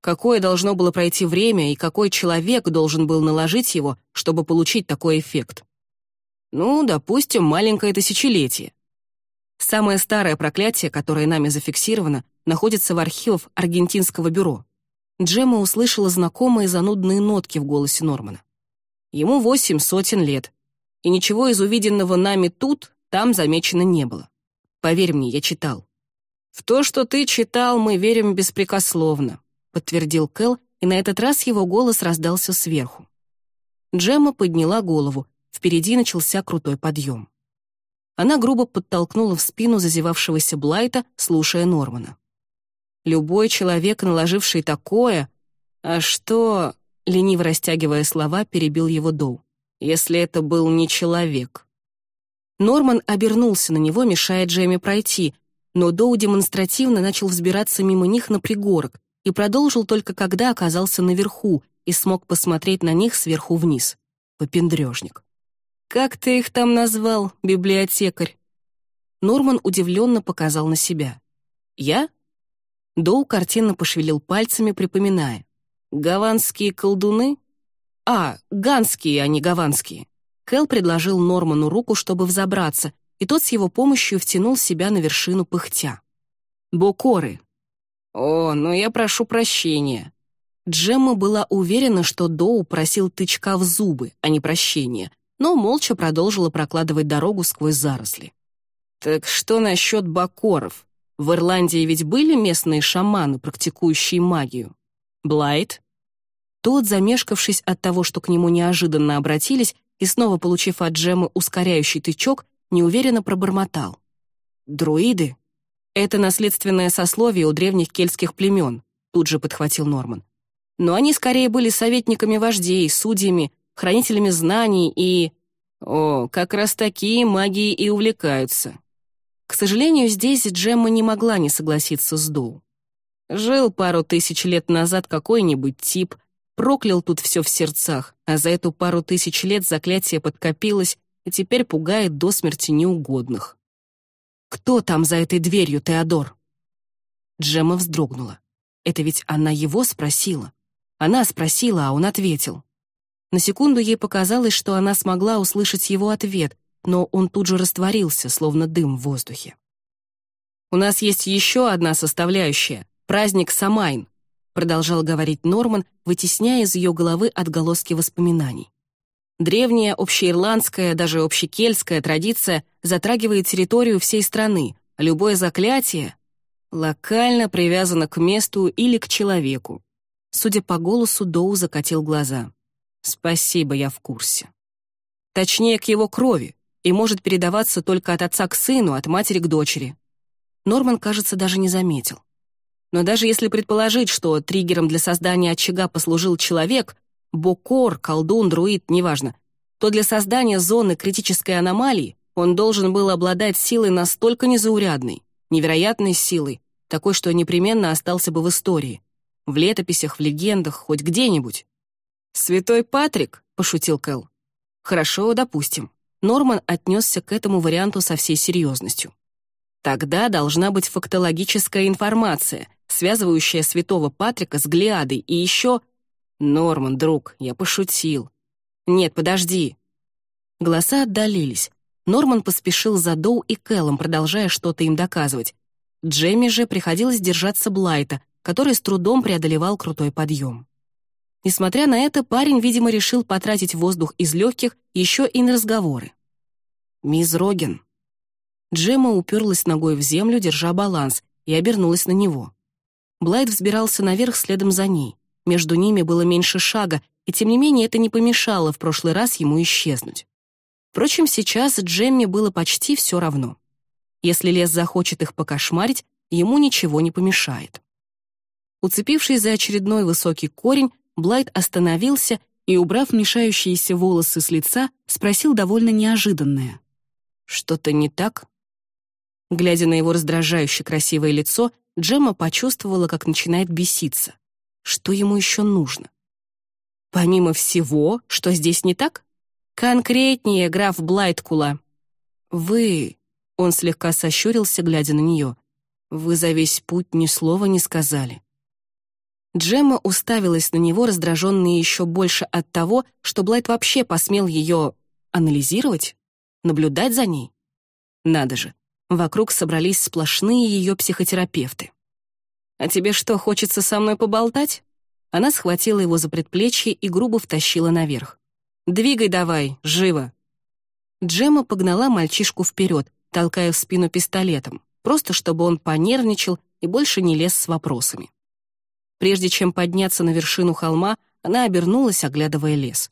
Какое должно было пройти время и какой человек должен был наложить его, чтобы получить такой эффект? Ну, допустим, маленькое тысячелетие. Самое старое проклятие, которое нами зафиксировано, находится в архивах Аргентинского бюро. Джемма услышала знакомые занудные нотки в голосе Нормана. Ему восемь сотен лет, и ничего из увиденного нами тут, там замечено не было. Поверь мне, я читал. В то, что ты читал, мы верим беспрекословно, подтвердил Кэл, и на этот раз его голос раздался сверху. Джемма подняла голову, впереди начался крутой подъем. Она грубо подтолкнула в спину зазевавшегося Блайта, слушая Нормана. «Любой человек, наложивший такое... А что...» Лениво растягивая слова, перебил его Доу. «Если это был не человек». Норман обернулся на него, мешая Джейми пройти, но Доу демонстративно начал взбираться мимо них на пригорок и продолжил только когда оказался наверху и смог посмотреть на них сверху вниз. Попендрежник. «Как ты их там назвал, библиотекарь?» Норман удивленно показал на себя. «Я?» Доу картинно пошевелил пальцами, припоминая. «Гаванские колдуны?» «А, ганские, а не гаванские». Кэл предложил Норману руку, чтобы взобраться, и тот с его помощью втянул себя на вершину пыхтя. «Бокоры». «О, ну я прошу прощения». Джемма была уверена, что Доу просил тычка в зубы, а не прощения, но молча продолжила прокладывать дорогу сквозь заросли. «Так что насчет бакоров? В Ирландии ведь были местные шаманы, практикующие магию? Блайт?» Тот, замешкавшись от того, что к нему неожиданно обратились, и снова получив от Джемы ускоряющий тычок, неуверенно пробормотал. «Друиды? Это наследственное сословие у древних кельтских племен», тут же подхватил Норман. «Но они скорее были советниками вождей, судьями, хранителями знаний и... О, как раз такие магии и увлекаются. К сожалению, здесь Джемма не могла не согласиться с Доу. Жил пару тысяч лет назад какой-нибудь тип, проклял тут все в сердцах, а за эту пару тысяч лет заклятие подкопилось и теперь пугает до смерти неугодных. «Кто там за этой дверью, Теодор?» Джемма вздрогнула. Это ведь она его спросила. Она спросила, а он ответил. На секунду ей показалось, что она смогла услышать его ответ, но он тут же растворился, словно дым в воздухе. «У нас есть еще одна составляющая — праздник Самайн», продолжал говорить Норман, вытесняя из ее головы отголоски воспоминаний. Древняя общеирландская, даже общекельтская традиция затрагивает территорию всей страны, любое заклятие локально привязано к месту или к человеку. Судя по голосу, Доу закатил глаза. Спасибо, я в курсе. Точнее, к его крови, и может передаваться только от отца к сыну, от матери к дочери. Норман, кажется, даже не заметил. Но даже если предположить, что триггером для создания очага послужил человек, бокор, колдун, друид, неважно, то для создания зоны критической аномалии он должен был обладать силой настолько незаурядной, невероятной силой, такой, что непременно остался бы в истории, в летописях, в легендах, хоть где-нибудь. «Святой Патрик?» — пошутил Кэл. «Хорошо, допустим. Норман отнесся к этому варианту со всей серьезностью. Тогда должна быть фактологическая информация, связывающая святого Патрика с Глиадой, и еще... Норман, друг, я пошутил. Нет, подожди. Голоса отдалились. Норман поспешил за Доу и Кэллом, продолжая что-то им доказывать. Джемми же приходилось держаться Блайта, который с трудом преодолевал крутой подъем. Несмотря на это, парень, видимо, решил потратить воздух из легких еще и на разговоры. «Мисс Роген». Джемма уперлась ногой в землю, держа баланс, и обернулась на него. Блайт взбирался наверх следом за ней. Между ними было меньше шага, и тем не менее это не помешало в прошлый раз ему исчезнуть. Впрочем, сейчас Джемме было почти все равно. Если лес захочет их покошмарить, ему ничего не помешает. Уцепившись за очередной высокий корень, Блайт остановился и, убрав мешающиеся волосы с лица, спросил довольно неожиданное. «Что-то не так?» Глядя на его раздражающе красивое лицо, Джемма почувствовала, как начинает беситься. Что ему еще нужно? Помимо всего, что здесь не так? Конкретнее, граф Блайткула. Вы... Он слегка сощурился, глядя на нее. Вы за весь путь ни слова не сказали. Джемма уставилась на него, раздраженная еще больше от того, что Блайт вообще посмел ее анализировать, наблюдать за ней. Надо же, вокруг собрались сплошные ее психотерапевты. «А тебе что, хочется со мной поболтать?» Она схватила его за предплечье и грубо втащила наверх. «Двигай давай, живо!» Джемма погнала мальчишку вперед, толкая в спину пистолетом, просто чтобы он понервничал и больше не лез с вопросами. Прежде чем подняться на вершину холма, она обернулась, оглядывая лес.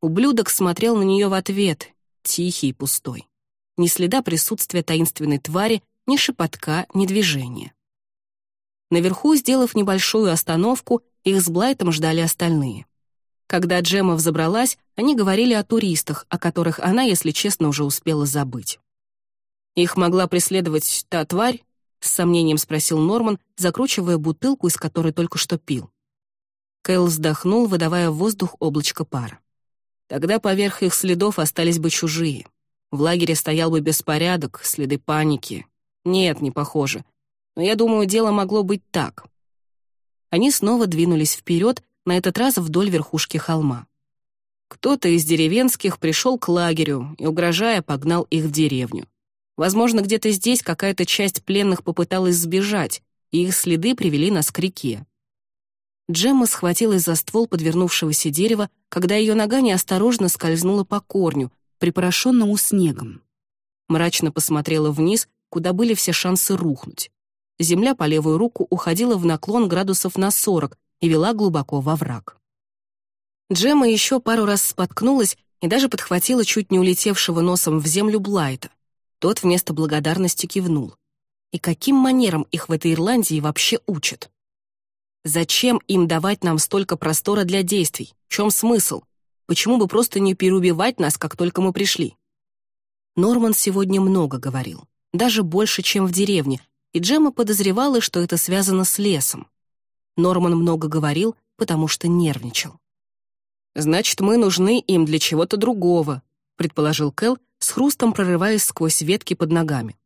Ублюдок смотрел на нее в ответ, тихий и пустой. Ни следа присутствия таинственной твари, ни шепотка, ни движения. Наверху, сделав небольшую остановку, их с Блайтом ждали остальные. Когда Джема взобралась, они говорили о туристах, о которых она, если честно, уже успела забыть. Их могла преследовать та тварь, — с сомнением спросил Норман, закручивая бутылку, из которой только что пил. Кэл вздохнул, выдавая в воздух облачко пара. Тогда поверх их следов остались бы чужие. В лагере стоял бы беспорядок, следы паники. Нет, не похоже. Но я думаю, дело могло быть так. Они снова двинулись вперед, на этот раз вдоль верхушки холма. Кто-то из деревенских пришел к лагерю и, угрожая, погнал их в деревню. Возможно, где-то здесь какая-то часть пленных попыталась сбежать, и их следы привели нас к реке. Джемма схватилась за ствол подвернувшегося дерева, когда ее нога неосторожно скользнула по корню, припорошенному снегом. Мрачно посмотрела вниз, куда были все шансы рухнуть. Земля по левую руку уходила в наклон градусов на 40 и вела глубоко во враг. Джемма еще пару раз споткнулась и даже подхватила чуть не улетевшего носом в землю Блайта. Тот вместо благодарности кивнул. И каким манерам их в этой Ирландии вообще учат? Зачем им давать нам столько простора для действий? В чем смысл? Почему бы просто не переубивать нас, как только мы пришли? Норман сегодня много говорил, даже больше, чем в деревне, и Джемма подозревала, что это связано с лесом. Норман много говорил, потому что нервничал. «Значит, мы нужны им для чего-то другого», предположил Кэл, с хрустом прорываясь сквозь ветки под ногами.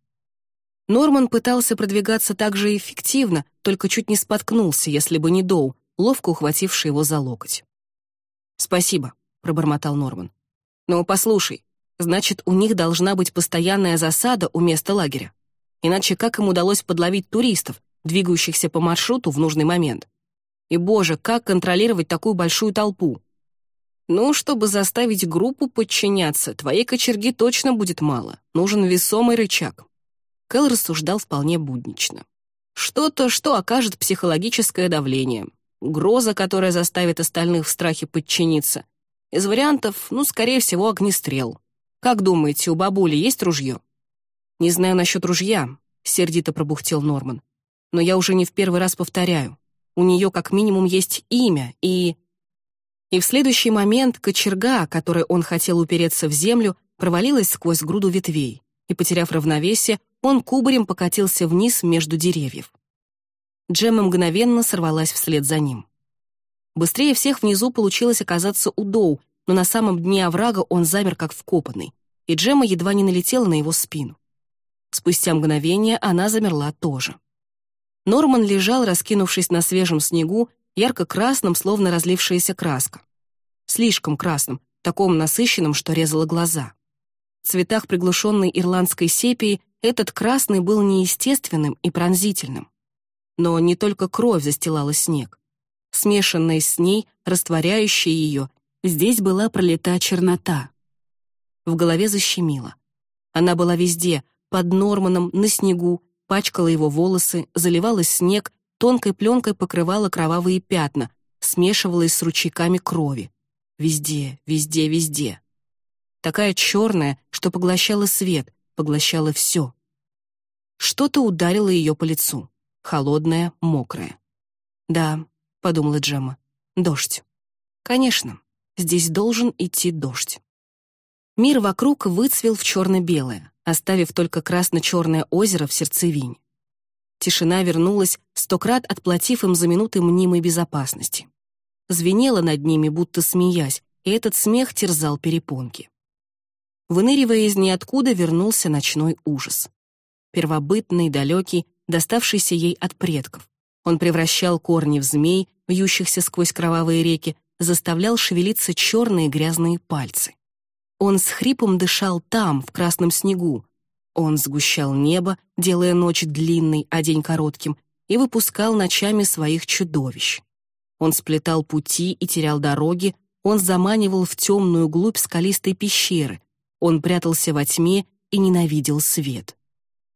Норман пытался продвигаться так же эффективно, только чуть не споткнулся, если бы не Доу, ловко ухвативший его за локоть. «Спасибо», — пробормотал Норман. «Но послушай, значит, у них должна быть постоянная засада у места лагеря. Иначе как им удалось подловить туристов, двигающихся по маршруту в нужный момент? И, боже, как контролировать такую большую толпу? Ну, чтобы заставить группу подчиняться, твоей кочерги точно будет мало. Нужен весомый рычаг. Кэл рассуждал вполне буднично. Что-то, что окажет психологическое давление. Угроза, которая заставит остальных в страхе подчиниться. Из вариантов, ну, скорее всего, огнестрел. Как думаете, у бабули есть ружье? Не знаю насчет ружья, сердито пробухтел Норман. Но я уже не в первый раз повторяю. У нее как минимум есть имя и... И в следующий момент кочерга, которой он хотел упереться в землю, провалилась сквозь груду ветвей, и, потеряв равновесие, он кубарем покатился вниз между деревьев. Джемма мгновенно сорвалась вслед за ним. Быстрее всех внизу получилось оказаться у Доу, но на самом дне оврага он замер как вкопанный. и Джема едва не налетела на его спину. Спустя мгновение она замерла тоже. Норман лежал, раскинувшись на свежем снегу, ярко-красным, словно разлившаяся краска. Слишком красным, таком насыщенном, что резало глаза. В цветах приглушенной ирландской сепии этот красный был неестественным и пронзительным. Но не только кровь застилала снег. Смешанная с ней, растворяющая ее, здесь была пролита чернота. В голове защемило. Она была везде, под Норманом, на снегу, пачкала его волосы, заливала снег, тонкой пленкой покрывала кровавые пятна, смешивалась с ручейками крови. Везде, везде, везде. Такая черная, что поглощала свет, поглощала все. Что-то ударило ее по лицу. Холодное, мокрое. «Да», — подумала Джемма, — «дождь». «Конечно, здесь должен идти дождь». Мир вокруг выцвел в черно-белое, оставив только красно-черное озеро в сердцевине. Тишина вернулась, сто крат отплатив им за минуты мнимой безопасности. Звенела над ними, будто смеясь, и этот смех терзал перепонки. Выныривая из ниоткуда, вернулся ночной ужас. Первобытный, далекий, доставшийся ей от предков. Он превращал корни в змей, вьющихся сквозь кровавые реки, заставлял шевелиться черные грязные пальцы. Он с хрипом дышал там, в красном снегу. Он сгущал небо, делая ночь длинной, а день коротким, и выпускал ночами своих чудовищ. Он сплетал пути и терял дороги, он заманивал в темную глубь скалистой пещеры, он прятался во тьме и ненавидел свет.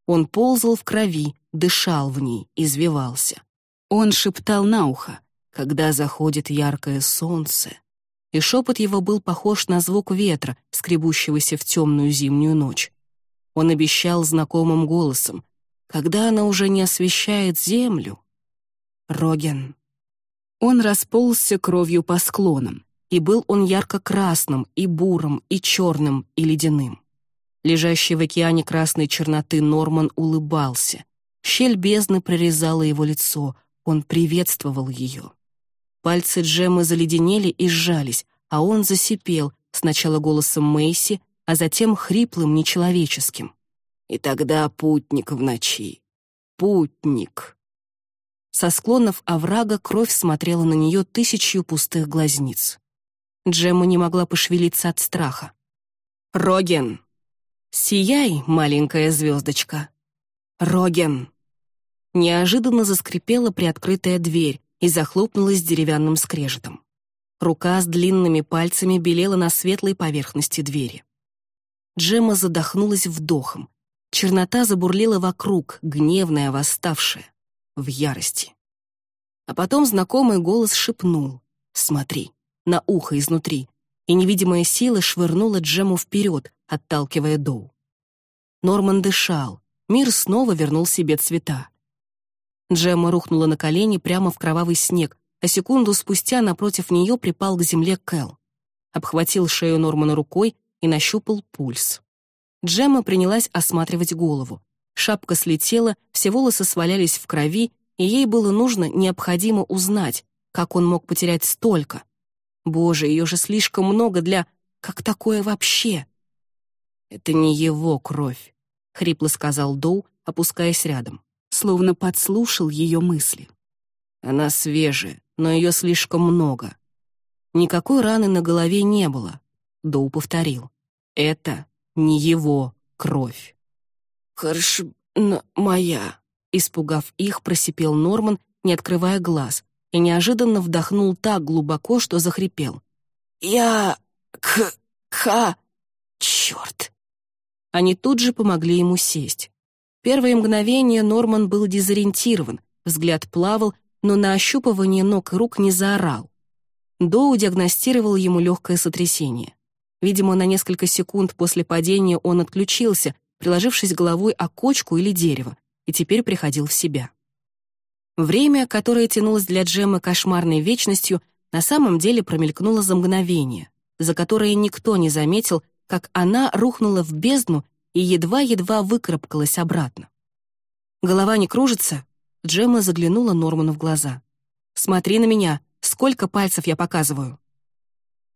Он ползал в крови, дышал в ней, извивался. Он шептал на ухо, когда заходит яркое солнце, и шепот его был похож на звук ветра, скребущегося в темную зимнюю ночь. Он обещал знакомым голосом, когда она уже не освещает землю. Роген. Он расползся кровью по склонам, и был он ярко-красным, и бурым, и черным, и ледяным. Лежащий в океане красной черноты Норман улыбался. Щель бездны прорезала его лицо, он приветствовал ее. Пальцы Джеммы заледенели и сжались, а он засипел, сначала голосом Мэйси, а затем хриплым, нечеловеческим. И тогда путник в ночи. Путник. Со склонов оврага кровь смотрела на нее тысячью пустых глазниц. Джемма не могла пошевелиться от страха. «Роген! Сияй, маленькая звездочка! Роген!» Неожиданно заскрипела приоткрытая дверь, и захлопнулась деревянным скрежетом. Рука с длинными пальцами белела на светлой поверхности двери. Джема задохнулась вдохом. Чернота забурлила вокруг, гневная, восставшая, в ярости. А потом знакомый голос шепнул «Смотри» на ухо изнутри, и невидимая сила швырнула Джему вперед, отталкивая Доу. Норман дышал, мир снова вернул себе цвета. Джемма рухнула на колени прямо в кровавый снег, а секунду спустя напротив нее припал к земле Кэл. Обхватил шею Нормана рукой и нащупал пульс. Джемма принялась осматривать голову. Шапка слетела, все волосы свалялись в крови, и ей было нужно необходимо узнать, как он мог потерять столько. Боже, ее же слишком много для... Как такое вообще? «Это не его кровь», — хрипло сказал Доу, опускаясь рядом словно подслушал ее мысли. Она свежая, но ее слишком много. Никакой раны на голове не было, Доу повторил. Это не его кровь. «Хорошо, моя», — испугав их, просипел Норман, не открывая глаз, и неожиданно вдохнул так глубоко, что захрипел. «Я... к... ха... черт!» Они тут же помогли ему сесть. Первые мгновения Норман был дезориентирован, взгляд плавал, но на ощупывание ног и рук не заорал. Доу диагностировал ему легкое сотрясение. Видимо, на несколько секунд после падения он отключился, приложившись головой о кочку или дерево, и теперь приходил в себя. Время, которое тянулось для Джеммы кошмарной вечностью, на самом деле промелькнуло за мгновение, за которое никто не заметил, как она рухнула в бездну и едва-едва выкарабкалась обратно. Голова не кружится? Джемма заглянула Норману в глаза. «Смотри на меня, сколько пальцев я показываю».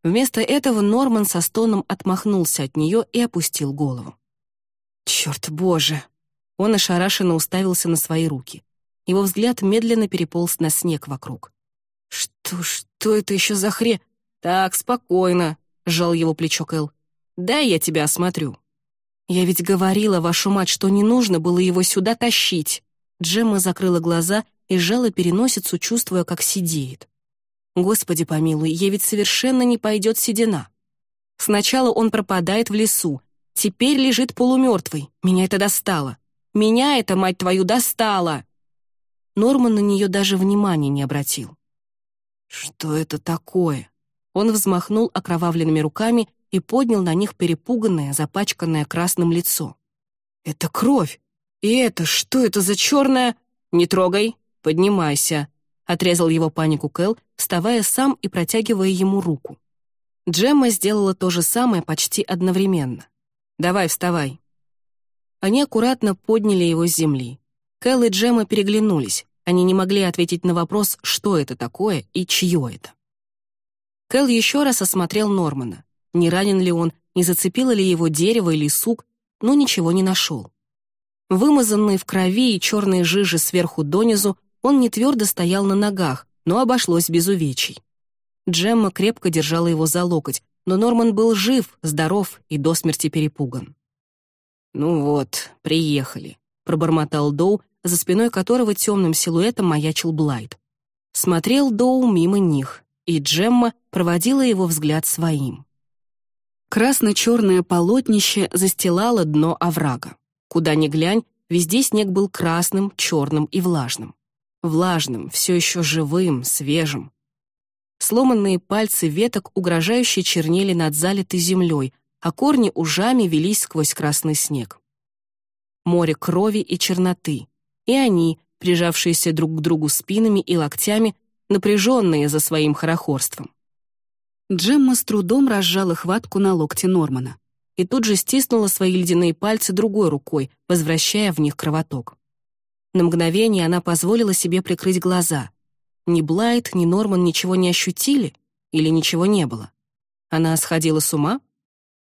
Вместо этого Норман со стоном отмахнулся от нее и опустил голову. «Черт боже!» Он ошарашенно уставился на свои руки. Его взгляд медленно переполз на снег вокруг. «Что, что это еще за хре...» «Так, спокойно», — сжал его плечо Кэл. «Дай я тебя осмотрю». «Я ведь говорила, вашу мать, что не нужно было его сюда тащить». Джемма закрыла глаза и сжала переносицу, чувствуя, как сидеет. «Господи помилуй, ей ведь совершенно не пойдет седина. Сначала он пропадает в лесу, теперь лежит полумертвый. Меня это достало. Меня это, мать твою, достало!» Норман на нее даже внимания не обратил. «Что это такое?» Он взмахнул окровавленными руками и поднял на них перепуганное, запачканное красным лицо. «Это кровь! И это, что это за черная...» «Не трогай, поднимайся», — отрезал его панику Кэл, вставая сам и протягивая ему руку. Джемма сделала то же самое почти одновременно. «Давай, вставай». Они аккуратно подняли его с земли. Кэл и Джемма переглянулись. Они не могли ответить на вопрос, что это такое и чье это. Кэл еще раз осмотрел Нормана. Не ранен ли он, не зацепило ли его дерево или сук, но ничего не нашел. Вымазанный в крови и черные жижи сверху донизу, он не твердо стоял на ногах, но обошлось без увечий. Джемма крепко держала его за локоть, но Норман был жив, здоров и до смерти перепуган. «Ну вот, приехали», — пробормотал Доу, за спиной которого темным силуэтом маячил Блайт. Смотрел Доу мимо них, и Джемма проводила его взгляд своим. Красно-черное полотнище застилало дно оврага. Куда ни глянь, везде снег был красным, черным и влажным. Влажным, все еще живым, свежим. Сломанные пальцы веток угрожающе чернели над залитой землей, а корни ужами велись сквозь красный снег. Море крови и черноты, и они, прижавшиеся друг к другу спинами и локтями, напряженные за своим хорохорством. Джемма с трудом разжала хватку на локте Нормана и тут же стиснула свои ледяные пальцы другой рукой, возвращая в них кровоток. На мгновение она позволила себе прикрыть глаза. Ни Блайт, ни Норман ничего не ощутили или ничего не было. Она сходила с ума?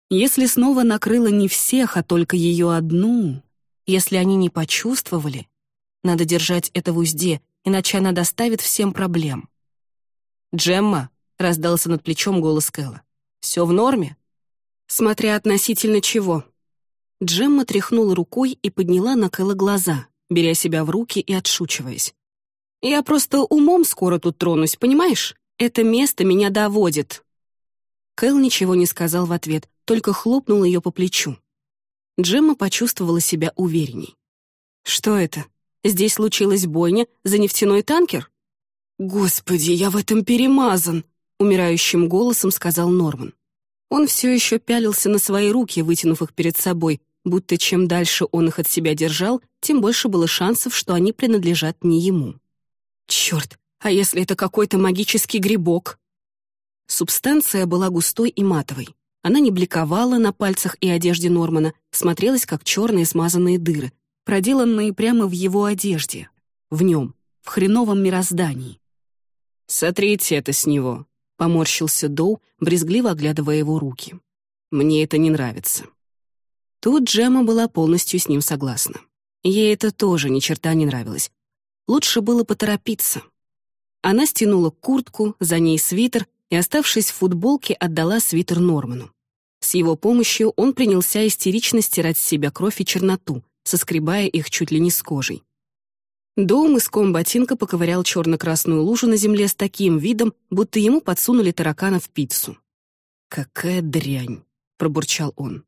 Если снова накрыла не всех, а только ее одну, если они не почувствовали, надо держать это в узде, иначе она доставит всем проблем. «Джемма», — раздался над плечом голос Кэлла, — «все в норме?» «Смотря относительно чего». Джемма тряхнула рукой и подняла на Кэлла глаза, беря себя в руки и отшучиваясь. «Я просто умом скоро тут тронусь, понимаешь? Это место меня доводит». Кэл ничего не сказал в ответ, только хлопнул ее по плечу. Джемма почувствовала себя уверенней. «Что это? Здесь случилась бойня за нефтяной танкер?» «Господи, я в этом перемазан!» — умирающим голосом сказал Норман. Он все еще пялился на свои руки, вытянув их перед собой, будто чем дальше он их от себя держал, тем больше было шансов, что они принадлежат не ему. «Черт, а если это какой-то магический грибок?» Субстанция была густой и матовой. Она не бликовала на пальцах и одежде Нормана, смотрелась как черные смазанные дыры, проделанные прямо в его одежде, в нем, в хреновом мироздании. «Сотрите это с него», — поморщился Доу, брезгливо оглядывая его руки. «Мне это не нравится». Тут Джема была полностью с ним согласна. Ей это тоже ни черта не нравилось. Лучше было поторопиться. Она стянула куртку, за ней свитер и, оставшись в футболке, отдала свитер Норману. С его помощью он принялся истерично стирать с себя кровь и черноту, соскребая их чуть ли не с кожей. Доу мыском ботинка поковырял черно-красную лужу на земле с таким видом, будто ему подсунули таракана в пиццу. «Какая дрянь!» — пробурчал он.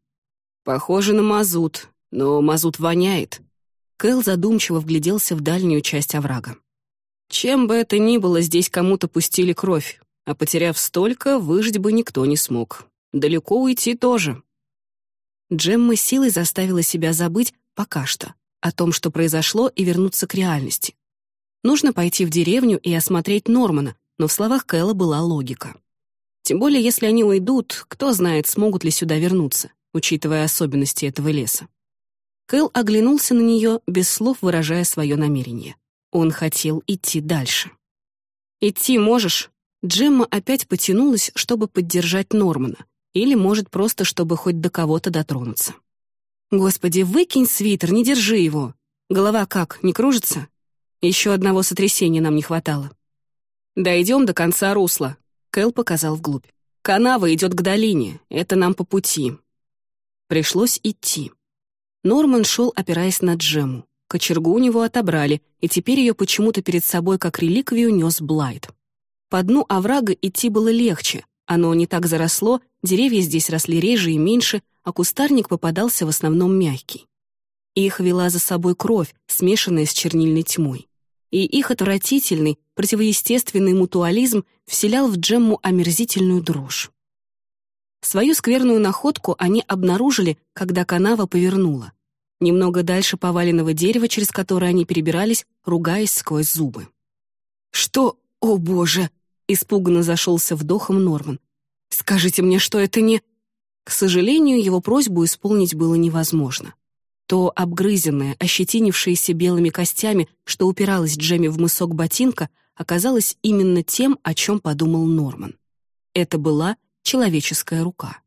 «Похоже на мазут, но мазут воняет». Кэл задумчиво вгляделся в дальнюю часть оврага. «Чем бы это ни было, здесь кому-то пустили кровь, а потеряв столько, выжить бы никто не смог. Далеко уйти тоже». Джемма силой заставила себя забыть, Пока что. О том, что произошло, и вернуться к реальности. Нужно пойти в деревню и осмотреть Нормана, но в словах Кэлла была логика. Тем более, если они уйдут, кто знает, смогут ли сюда вернуться, учитывая особенности этого леса. Кэл оглянулся на нее, без слов выражая свое намерение. Он хотел идти дальше. «Идти можешь?» Джемма опять потянулась, чтобы поддержать Нормана, или, может, просто, чтобы хоть до кого-то дотронуться. «Господи, выкинь свитер, не держи его! Голова как, не кружится? Еще одного сотрясения нам не хватало». «Дойдем до конца русла», — Кэл показал вглубь. «Канава идет к долине, это нам по пути». Пришлось идти. Норман шел, опираясь на Джему. Кочергу у него отобрали, и теперь ее почему-то перед собой как реликвию нес Блайт. По дну оврага идти было легче, оно не так заросло, деревья здесь росли реже и меньше, а кустарник попадался в основном мягкий. Их вела за собой кровь, смешанная с чернильной тьмой. И их отвратительный, противоестественный мутуализм вселял в Джемму омерзительную дрожь. Свою скверную находку они обнаружили, когда канава повернула немного дальше поваленного дерева, через которое они перебирались, ругаясь сквозь зубы. «Что? О, боже!» — испуганно зашелся вдохом Норман. «Скажите мне, что это не...» К сожалению, его просьбу исполнить было невозможно. То обгрызенное, ощетинившееся белыми костями, что упиралось Джемми в мысок ботинка, оказалось именно тем, о чем подумал Норман. Это была человеческая рука.